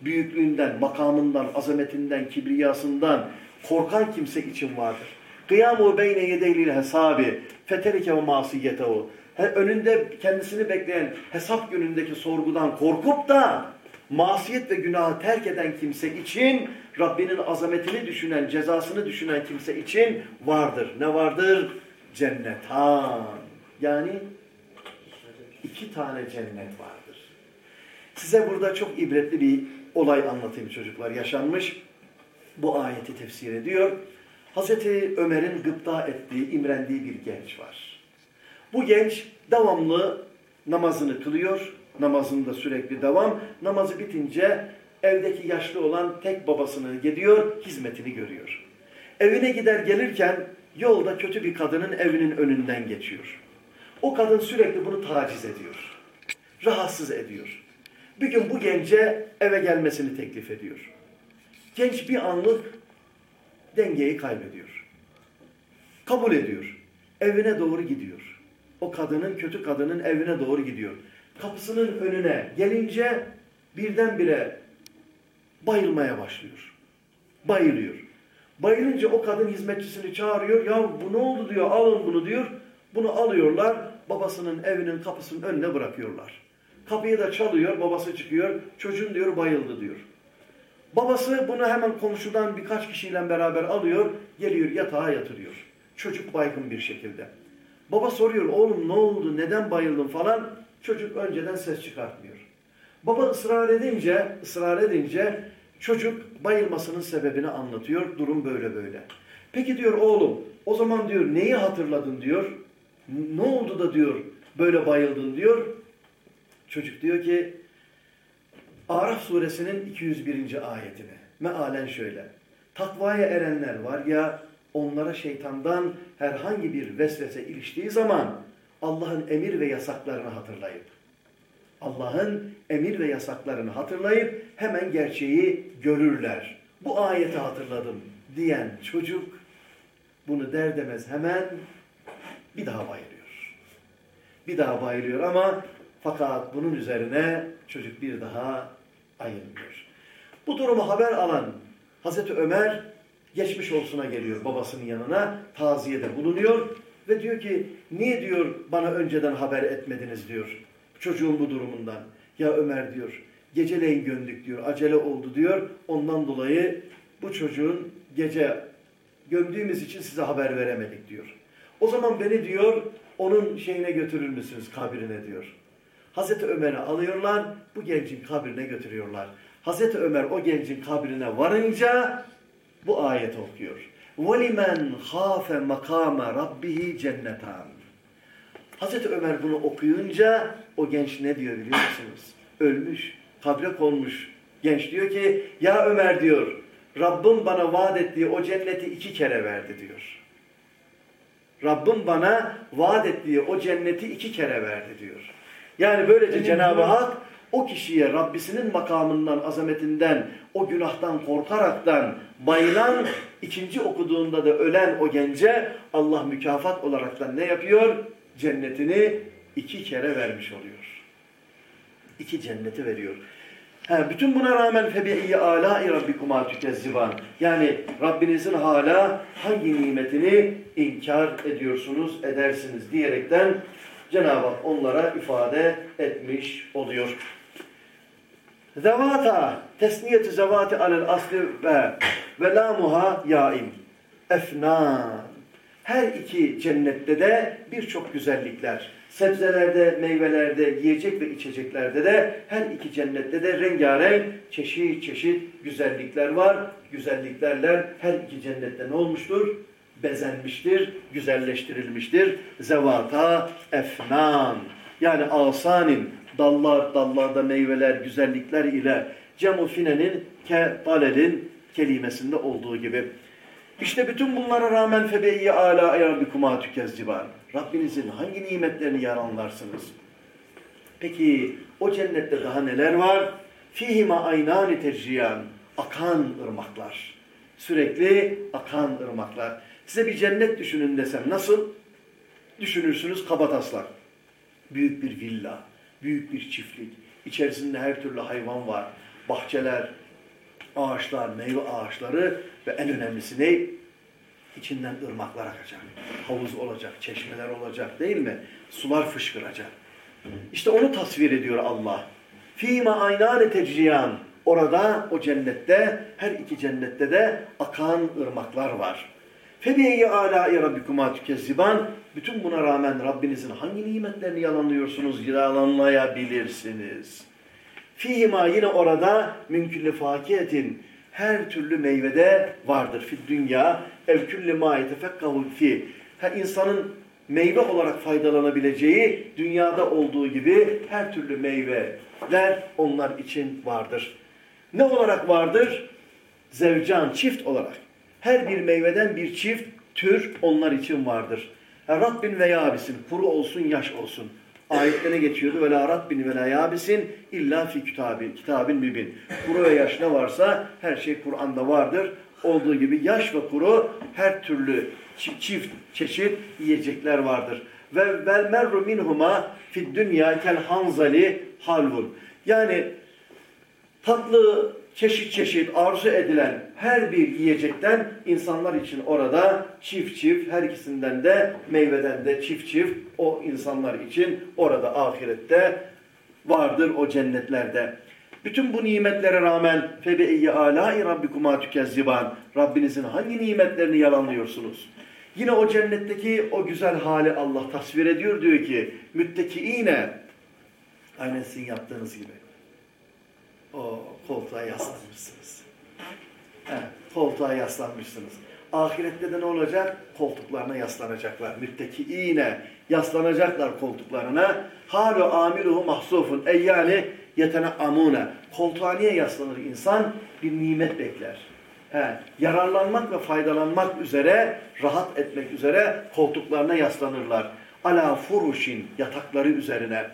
büyüklüğünden, makamından, azametinden, kibriyasından korkan kimse için vardır. Kıyamu beyne yedeylil hesabi feterike ve masiyetehu. Önünde kendisini bekleyen hesap günündeki sorgudan korkup da masiyet ve günahı terk eden kimse için Rabbinin azametini düşünen, cezasını düşünen kimse için vardır. Ne vardır? Cennetan. Yani iki tane cennet vardır. Size burada çok ibretli bir olay anlatayım çocuklar. Yaşanmış. Bu ayeti tefsir ediyor. Hazreti Ömer'in gıpta ettiği, imrendiği bir genç var. Bu genç devamlı namazını kılıyor. Namazında sürekli devam. Namazı bitince evdeki yaşlı olan tek babasını gidiyor, hizmetini görüyor. Evine gider gelirken yolda kötü bir kadının evinin önünden geçiyor. O kadın sürekli bunu taciz ediyor. Rahatsız ediyor. Bir gün bu gence eve gelmesini teklif ediyor. Genç bir anlık dengeyi kaybediyor. Kabul ediyor. Evine doğru gidiyor. O kadının, kötü kadının evine doğru gidiyor. Kapısının önüne gelince birdenbire bayılmaya başlıyor. Bayılıyor. Bayılınca o kadın hizmetçisini çağırıyor. Ya bu ne oldu diyor, alın bunu diyor. Bunu alıyorlar, babasının evinin kapısının önüne bırakıyorlar. Kapıyı da çalıyor, babası çıkıyor. Çocuğun diyor bayıldı diyor. Babası bunu hemen komşudan birkaç kişiyle beraber alıyor, geliyor yatağa yatırıyor. Çocuk baygın bir şekilde. Baba soruyor oğlum ne oldu neden bayıldın falan. Çocuk önceden ses çıkartmıyor. Baba ısrar edince, ısrar edince çocuk bayılmasının sebebini anlatıyor. Durum böyle böyle. Peki diyor oğlum o zaman diyor neyi hatırladın diyor. Ne oldu da diyor böyle bayıldın diyor. Çocuk diyor ki Araf suresinin 201. ayetini. Mealen şöyle. Takvaya erenler var ya onlara şeytandan herhangi bir vesvese iliştiği zaman Allah'ın emir ve yasaklarını hatırlayıp Allah'ın emir ve yasaklarını hatırlayıp hemen gerçeği görürler. Bu ayeti hatırladım diyen çocuk bunu der demez hemen bir daha bayılıyor. Bir daha bayılıyor ama fakat bunun üzerine çocuk bir daha ayılmıyor. Bu durumu haber alan Hazreti Ömer geçmiş olsuna geliyor babasının yanına taziyede bulunuyor ve diyor ki niye diyor bana önceden haber etmediniz diyor çocuğun bu durumundan. Ya Ömer diyor geceleyin gömdük diyor acele oldu diyor ondan dolayı bu çocuğun gece gömdüğümüz için size haber veremedik diyor. O zaman beni diyor onun şeyine götürür müsünüz kabrine diyor. Hazreti Ömer'i alıyorlar bu gencin kabrine götürüyorlar. Hazreti Ömer o gencin kabrine varınca bu ayet okuyor. وَلِمَنْ خَافَ مَقَامَ رَبِّهِ cennetan. Hazreti Ömer bunu okuyunca o genç ne diyor biliyor musunuz? Ölmüş, kabre konmuş. Genç diyor ki ya Ömer diyor Rabbim bana vaat ettiği o cenneti iki kere verdi diyor. Rabbim bana vaat ettiği o cenneti iki kere verdi diyor. Yani böylece Cenab-ı Hak o kişiye Rabbisinin makamından, azametinden, o günahtan korkaraktan bayılan, ikinci okuduğunda da ölen o gence Allah mükafat olaraktan ne yapıyor? Cennetini iki kere vermiş oluyor. İki cenneti veriyor. He, bütün buna rağmen febi'iyye alâi rabbikuma tükezziban. Yani Rabbinizin hala hangi nimetini inkar ediyorsunuz, edersiniz diyerekten Cenab-ı Hak onlara ifade etmiş oluyor. Zevata, tesniyeti zevati alel asli ve ve lamuha yaim. Efnan. Her iki cennette de birçok güzellikler. Sebzelerde, meyvelerde, yiyecek ve içeceklerde de her iki cennette de rengarenk çeşit çeşit güzellikler var. Güzelliklerle her iki cennette ne olmuştur? Bezenmiştir, güzelleştirilmiştir. Zevata efnan. Yani asanin, dallar, dallarda meyveler, güzellikler ile cemu finenin kelimesinde olduğu gibi. İşte bütün bunlara rağmen febeyyi ala ayarbikuma tükezziban. Rabbinizin hangi nimetlerini yaranlarsınız? Peki o cennette daha neler var? Fihima aynani tecriyan. Akan ırmaklar. Sürekli akan ırmaklar. Size bir cennet düşünün desem nasıl? Düşünürsünüz kabataslak. Büyük bir villa, büyük bir çiftlik. İçerisinde her türlü hayvan var. Bahçeler, ağaçlar, meyve ağaçları ve en önemlisi ne? İçinden ırmaklar akacak. Havuz olacak, çeşmeler olacak değil mi? Sular fışkıracak. İşte onu tasvir ediyor Allah. Fîmâ aynâne tecriyan. Orada o cennette, her iki cennette de akan ırmaklar var. Febiyye alâi rabbikuma tükezziban. Bütün buna rağmen Rabbinizin hangi nimetlerini yalanlıyorsunuz, yalanlayabilirsiniz. Fihima yine orada mümkünlü fakiyetin her türlü meyvede vardır. Fid dünya ev külli ma yetefekkahu fi. Her insanın meyve olarak faydalanabileceği dünyada olduğu gibi her türlü meyveler onlar için vardır. Ne olarak vardır? Zevcan, çift olarak. Her bir meyveden bir çift tür onlar için vardır. Rabbin ve yabisin, kuru olsun, yaş olsun. Ayette ne geçiyordu? Ve la rabbin ve la yabisin illa fi kitabin, kitabin mübin. Kuru ve yaş ne varsa her şey Kur'an'da vardır. Olduğu gibi yaş ve kuru her türlü çift çeşit yiyecekler vardır. Ve vel merru minhuma fid dünya kel hanzali halvun. Yani tatlı çeşit çeşit arzu edilen her bir yiyecekten insanlar için orada çift çift her ikisinden de meyveden de çift çift o insanlar için orada ahirette vardır o cennetlerde. Bütün bu nimetlere rağmen febe alâi rabbikuma tükezziban. Rabbinizin hangi nimetlerini yalanlıyorsunuz? Yine o cennetteki o güzel hali Allah tasvir ediyor. Diyor ki müttekiine aynen sizin yaptığınız gibi. O koltuğa yaslanmışsınız. He, koltuğa yaslanmışsınız. Ahirette de ne olacak? Koltuklarına yaslanacaklar. Müttekiine yaslanacaklar koltuklarına. Halu amiluhu mahsufun. Ey yani yetene amune. Koltuğa niye yaslanır insan? Bir nimet bekler. He, yararlanmak ve faydalanmak üzere, rahat etmek üzere koltuklarına yaslanırlar. Ala furuşin yatakları üzerine.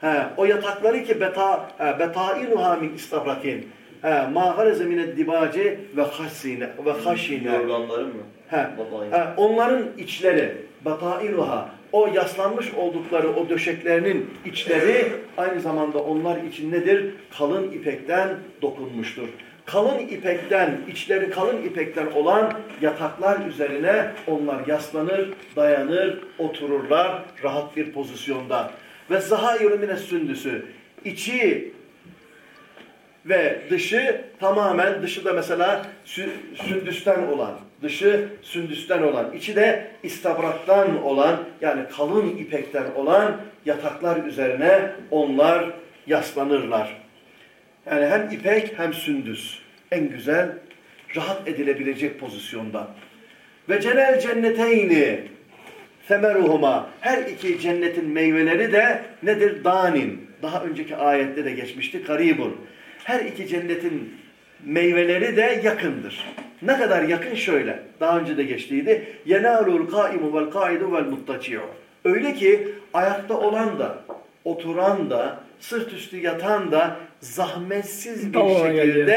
He, o yatakları ki beta betainuha min istabrakin. He, ma gareze min dibaci ve hasine ve haşine. Yorganları mı? He, he, onların içleri betainuha o yaslanmış oldukları o döşeklerinin içleri aynı zamanda onlar için nedir? Kalın ipekten dokunmuştur. Kalın ipekten, içleri kalın ipekten olan yataklar üzerine onlar yaslanır, dayanır, otururlar rahat bir pozisyonda. Ve zahayru mine sündüsü. içi ve dışı tamamen dışı da mesela sü- sündüsten olan, dışı sündüsten olan, içi de istavraktan olan yani kalın ipekten olan yataklar üzerine onlar yaslanırlar. Yani hem ipek hem sündüs. En güzel, rahat edilebilecek pozisyonda. Ve cenel cenneteyni femeruhuma her iki cennetin meyveleri de nedir? Danin. Daha önceki ayette de geçmişti. Karibun. Her iki cennetin meyveleri de yakındır. Ne kadar yakın şöyle. Daha önce de geçtiydi. Yenalul kaimu vel kaidu vel muttaci'u. Öyle ki ayakta olan da, oturan da, sırt üstü yatan da zahmetsiz bir Tamam, şekilde geliyor.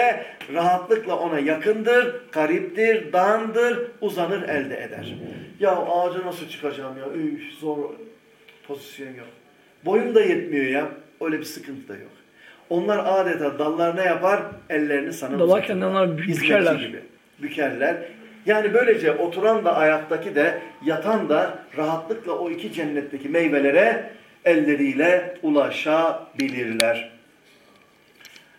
rahatlıkla ona yakındır, gariptir, dağındır, uzanır, elde eder. Ya ağaca nasıl çıkacağım ya? Üf, zor pozisyon yok. Boyum da yetmiyor ya. Öyle bir sıkıntı da yok. Onlar adeta dallarına yapar, ellerini sana Dalarken onlar bükerler. gibi. Bükerler. Yani böylece oturan da ayaktaki de yatan da rahatlıkla o iki cennetteki meyvelere elleriyle ulaşabilirler.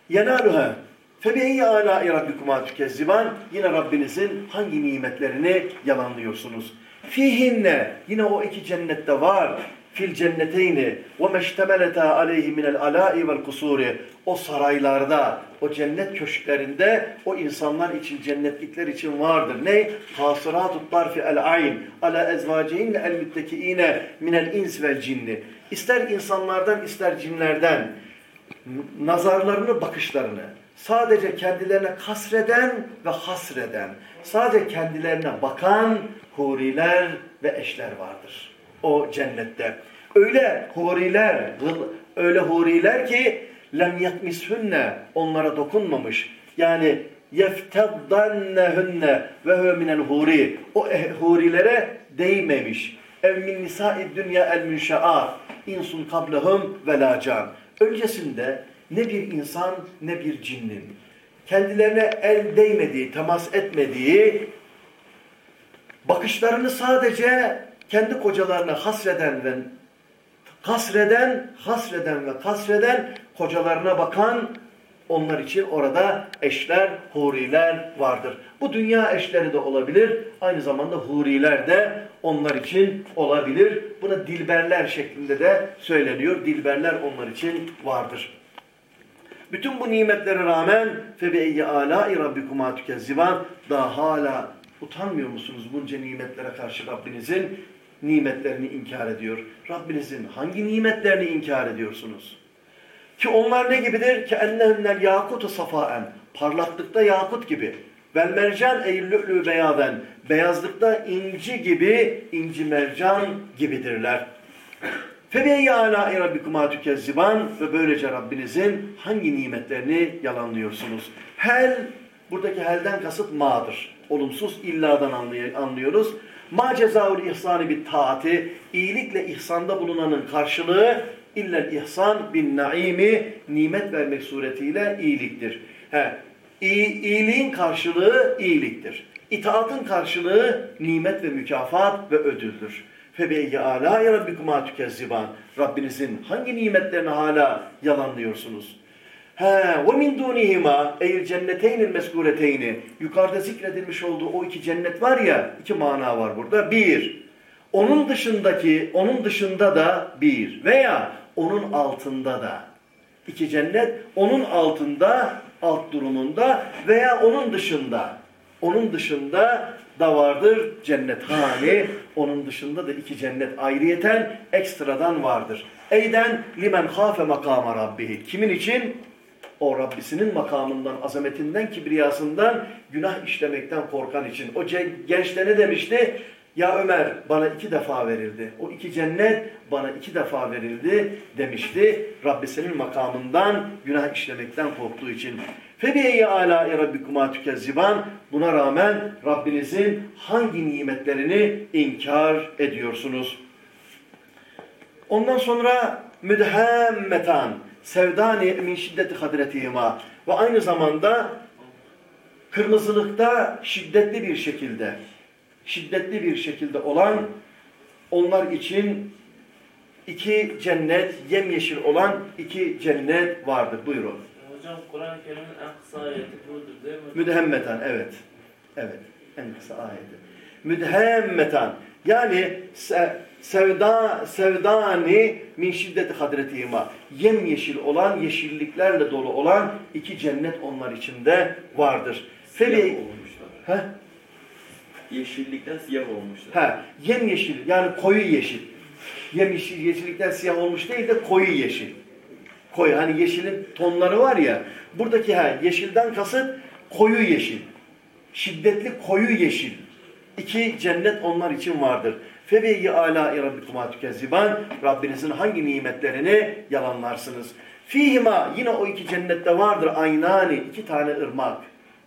Yenaluha febeyyi alâi rabbikuma tükezziban yine Rabbinizin hangi nimetlerini yalanlıyorsunuz? Fihinne yine o iki cennette var. Fil cenneteyni ve meştemeleta aleyhi minel alâi vel kusuri o saraylarda, o cennet köşklerinde o insanlar için, cennetlikler için vardır. Ne? Hasıratut tarfi el ayn ala ezvacihinne el müttekiine minel ins vel cinni. İster insanlardan ister cinlerden nazarlarını, bakışlarını sadece kendilerine kasreden ve hasreden, sadece kendilerine bakan huriler ve eşler vardır. O cennette. Öyle huriler, öyle huriler ki lem yetmishünne onlara dokunmamış. Yani yefteddannehünne ve huve minel huri. O eh- hurilere değmemiş. Ev min nisa'id dünya el münşe'a insun kablehum ve la. Öncesinde ne bir insan ne bir cinnin kendilerine el değmediği, temas etmediği, bakışlarını sadece kendi kocalarına hasreden ve hasreden, hasreden ve hasreden kocalarına bakan onlar için orada eşler, huriler vardır. Bu dünya eşleri de olabilir. Aynı zamanda huriler de onlar için olabilir. Buna dilberler şeklinde de söyleniyor. Dilberler onlar için vardır. Bütün bu nimetlere rağmen febeyye alâ rabbikuma tükezzivan daha hala utanmıyor musunuz bunca nimetlere karşı Rabbinizin nimetlerini inkar ediyor. Rabbinizin hangi nimetlerini inkar ediyorsunuz? Ki onlar ne gibidir? Ki ennehünnel yakutu safaen. Parlaklıkta yakut gibi. Vel mercan eyyüllü beyaden. Beyazlıkta inci gibi, inci mercan gibidirler. Febeyye alâ rabbikuma tükezziban ve böylece Rabbinizin hangi nimetlerini yalanlıyorsunuz? Hel, buradaki helden kasıt ma'dır. Olumsuz illadan anlıyoruz. Ma cezaul ihsani bit taati, iyilikle ihsanda bulunanın karşılığı illel ihsan bin naimi, nimet vermek suretiyle iyiliktir. He, iyi, iyiliğin karşılığı iyiliktir. İtaatın karşılığı nimet ve mükafat ve ödüldür. Febeyye alâ rabbikuma tükezziban. Rabbinizin hangi nimetlerini hala yalanlıyorsunuz? He, ve min dunihima eyl cenneteynil meskureteyni. Yukarıda zikredilmiş olduğu o iki cennet var ya, iki mana var burada. Bir, onun dışındaki, onun dışında da bir veya onun altında da. iki cennet, onun altında, alt durumunda veya onun dışında. Onun dışında da vardır cennet hali. Onun dışında da iki cennet ayrıyeten ekstradan vardır. Eyden limen hafe makama rabbihi. Kimin için? O Rabbisinin makamından, azametinden, kibriyasından, günah işlemekten korkan için. O gençte ne demişti? Ya Ömer bana iki defa verildi. O iki cennet bana iki defa verildi demişti. Rabbisinin makamından günah işlemekten korktuğu için. فَبِيَيَّ عَلَى رَبِّكُمَا تُكَذِّبًا Buna rağmen Rabbinizin hangi nimetlerini inkar ediyorsunuz? Ondan sonra müdhemmetan sevdani min şiddeti hadretihima ve aynı zamanda kırmızılıkta şiddetli bir şekilde şiddetli bir şekilde olan onlar için iki cennet, yemyeşil olan iki cennet vardır. Buyurun. Hocam Kur'an-ı Kerim'in en kısa ayeti budur değil mi? Müdhemmetan, evet. Evet, en kısa ayeti. Müdhemmetan, yani sevda, sevdani min şiddeti hadretihima. Yemyeşil olan, yeşilliklerle dolu olan iki cennet onlar içinde vardır. Siyah olmuşlar. Heh, Yeşillikten siyah olmuşlar. Ha, yemyeşil yani koyu yeşil. Yemyeşil yeşillikten siyah olmuş değil de koyu yeşil. Koyu hani yeşilin tonları var ya. Buradaki ha yeşilden kasıt koyu yeşil. Şiddetli koyu yeşil. İki cennet onlar için vardır. Febeyyi ala rabbikuma tükezziban. Rabbinizin hangi nimetlerini yalanlarsınız. Fihima yine o iki cennette vardır aynani iki tane ırmak.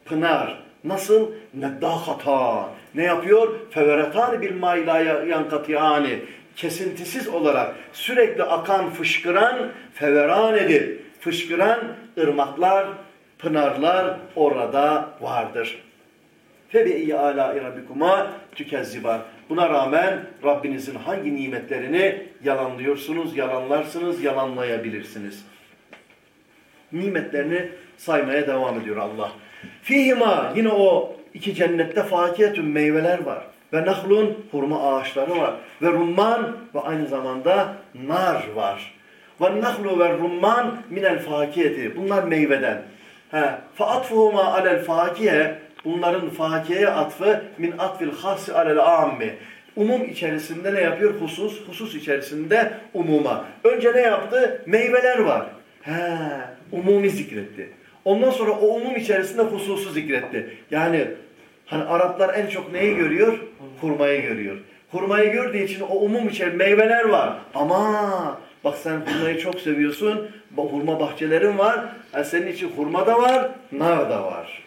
Pınar. Nasıl? Neddahata. Ne yapıyor? Feveretani bil mailaya yankatiyani. Kesintisiz olarak sürekli akan, fışkıran feveran Fışkıran ırmaklar, pınarlar orada vardır. Febi ala rabbikuma tükezziban. Buna rağmen Rabbinizin hangi nimetlerini yalanlıyorsunuz, yalanlarsınız, yalanlayabilirsiniz. Nimetlerini saymaya devam ediyor Allah. Fihima yine o iki cennette fakiyetün meyveler var. Ve nahlun hurma ağaçları var. Ve rumman ve aynı zamanda nar var. Ve nahlu ve rumman minel fakiyeti. Bunlar meyveden. Fa atfuhuma alel fakiye. Bunların fakiyeye atfı min atfil hasi alel ammi. Umum içerisinde ne yapıyor? Husus. Husus içerisinde umuma. Önce ne yaptı? Meyveler var. He, umumi zikretti. Ondan sonra o umum içerisinde hususu zikretti. Yani hani Araplar en çok neyi görüyor? Hurmayı görüyor. Hurmayı gördüğü için o umum içerisinde meyveler var. Ama bak sen hurmayı çok seviyorsun. Hurma bahçelerin var. Yani senin için hurma da var, nar da var.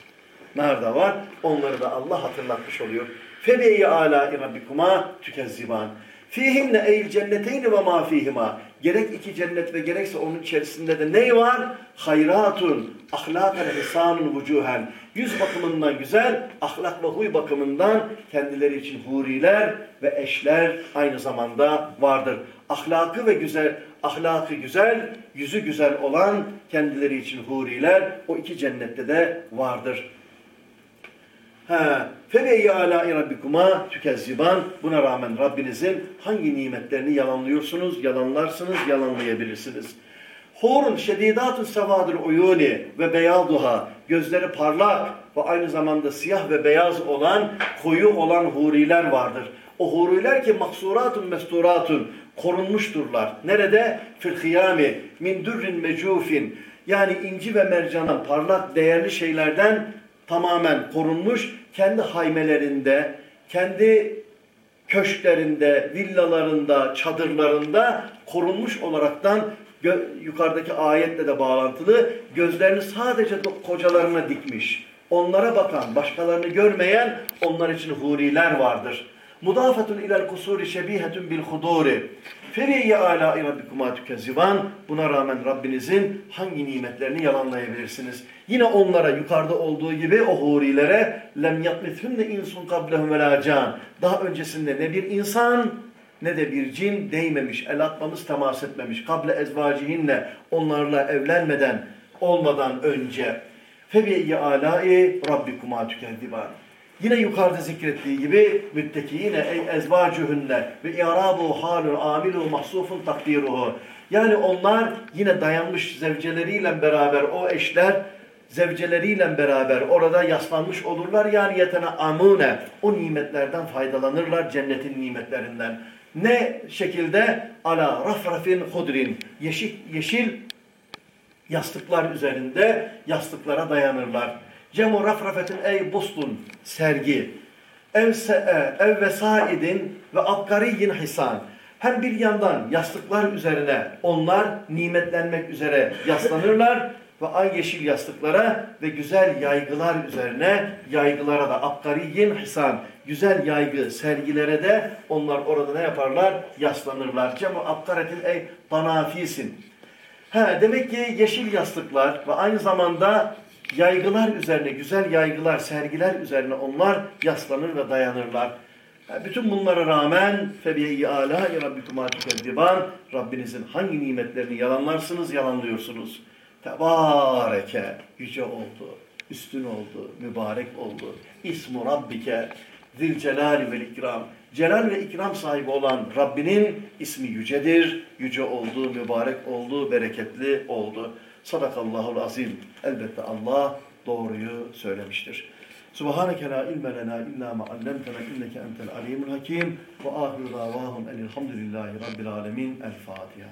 Nar da var. Onları da Allah hatırlatmış oluyor. Febeyye ala rabbikuma tükezziban. Fihinne eyl cenneteyni ve ma fihima. Gerek iki cennet ve gerekse onun içerisinde de ne var? Hayratun, ahlaken hisanun vucuhen. Yüz bakımından güzel, ahlak ve huy bakımından kendileri için huriler ve eşler aynı zamanda vardır. Ahlakı ve güzel, ahlakı güzel, yüzü güzel olan kendileri için huriler o iki cennette de vardır. Febeyye alâi rabbikuma tükezziban. Buna rağmen Rabbinizin hangi nimetlerini yalanlıyorsunuz, yalanlarsınız, yalanlayabilirsiniz. Hurun şedidatun sevadır uyuni ve beyaduha. Gözleri parlak ve aynı zamanda siyah ve beyaz olan, koyu olan huriler vardır. O huriler ki maksuratun mesturatun korunmuşturlar. Nerede? Fil hiyami min durrin mecufin. Yani inci ve mercanan parlak değerli şeylerden tamamen korunmuş, kendi haymelerinde, kendi köşklerinde, villalarında, çadırlarında korunmuş olaraktan yukarıdaki ayetle de bağlantılı gözlerini sadece kocalarına dikmiş. Onlara bakan, başkalarını görmeyen onlar için huriler vardır. Mudafetun ilel kusuri şebihetun bil huduri. Feriyye alâ rabbikuma tükezziban. Buna rağmen Rabbinizin hangi nimetlerini yalanlayabilirsiniz? Yine onlara yukarıda olduğu gibi o hurilere lem yatmithunne insun kablehum ve. Daha öncesinde ne bir insan ne de bir cin değmemiş, el atmamız temas etmemiş. Kable ezvacihinle onlarla evlenmeden olmadan önce. Febi'yi alâi rabbikuma tükezziban. Yine yukarıda zikrettiği gibi müttekiyine ey ezvacuhunne ve i'rabu halun amilu mahsufun takdiruhu. Yani onlar yine dayanmış zevceleriyle beraber o eşler zevceleriyle beraber orada yaslanmış olurlar. Yani yetene amune o nimetlerden faydalanırlar cennetin nimetlerinden. Ne şekilde? Ala rafrafin hudrin. Yeşil, yeşil yastıklar üzerinde yastıklara dayanırlar. Cemu rafrafetin ey bustun sergi. Ev, se, ev ve abkariyin hisan. Hem bir yandan yastıklar üzerine onlar nimetlenmek üzere yaslanırlar ve ay yeşil yastıklara ve güzel yaygılar üzerine yaygılara da abkariyin hisan güzel yaygı sergilere de onlar orada ne yaparlar? Yaslanırlar. Cemu abkaretin ey danafisin. He, demek ki yeşil yastıklar ve aynı zamanda Yaygılar üzerine, güzel yaygılar, sergiler üzerine onlar yaslanır ve dayanırlar. Yani bütün bunlara rağmen febiyeyi ala rabbikum divan Rabbinizin hangi nimetlerini yalanlarsınız, yalanlıyorsunuz. Tebareke yüce oldu, üstün oldu, mübarek oldu. İsmu rabbike zil celali vel ikram. Celal ve ikram sahibi olan Rabbinin ismi yücedir. Yüce oldu, mübarek oldu, bereketli oldu. Sadakallahul azim. Elbette Allah doğruyu söylemiştir. Subhaneke la ilme lena illa ma allamtena inneke entel alimul hakim ve ahiru davahum enilhamdülillahi rabbil alemin. El Fatiha.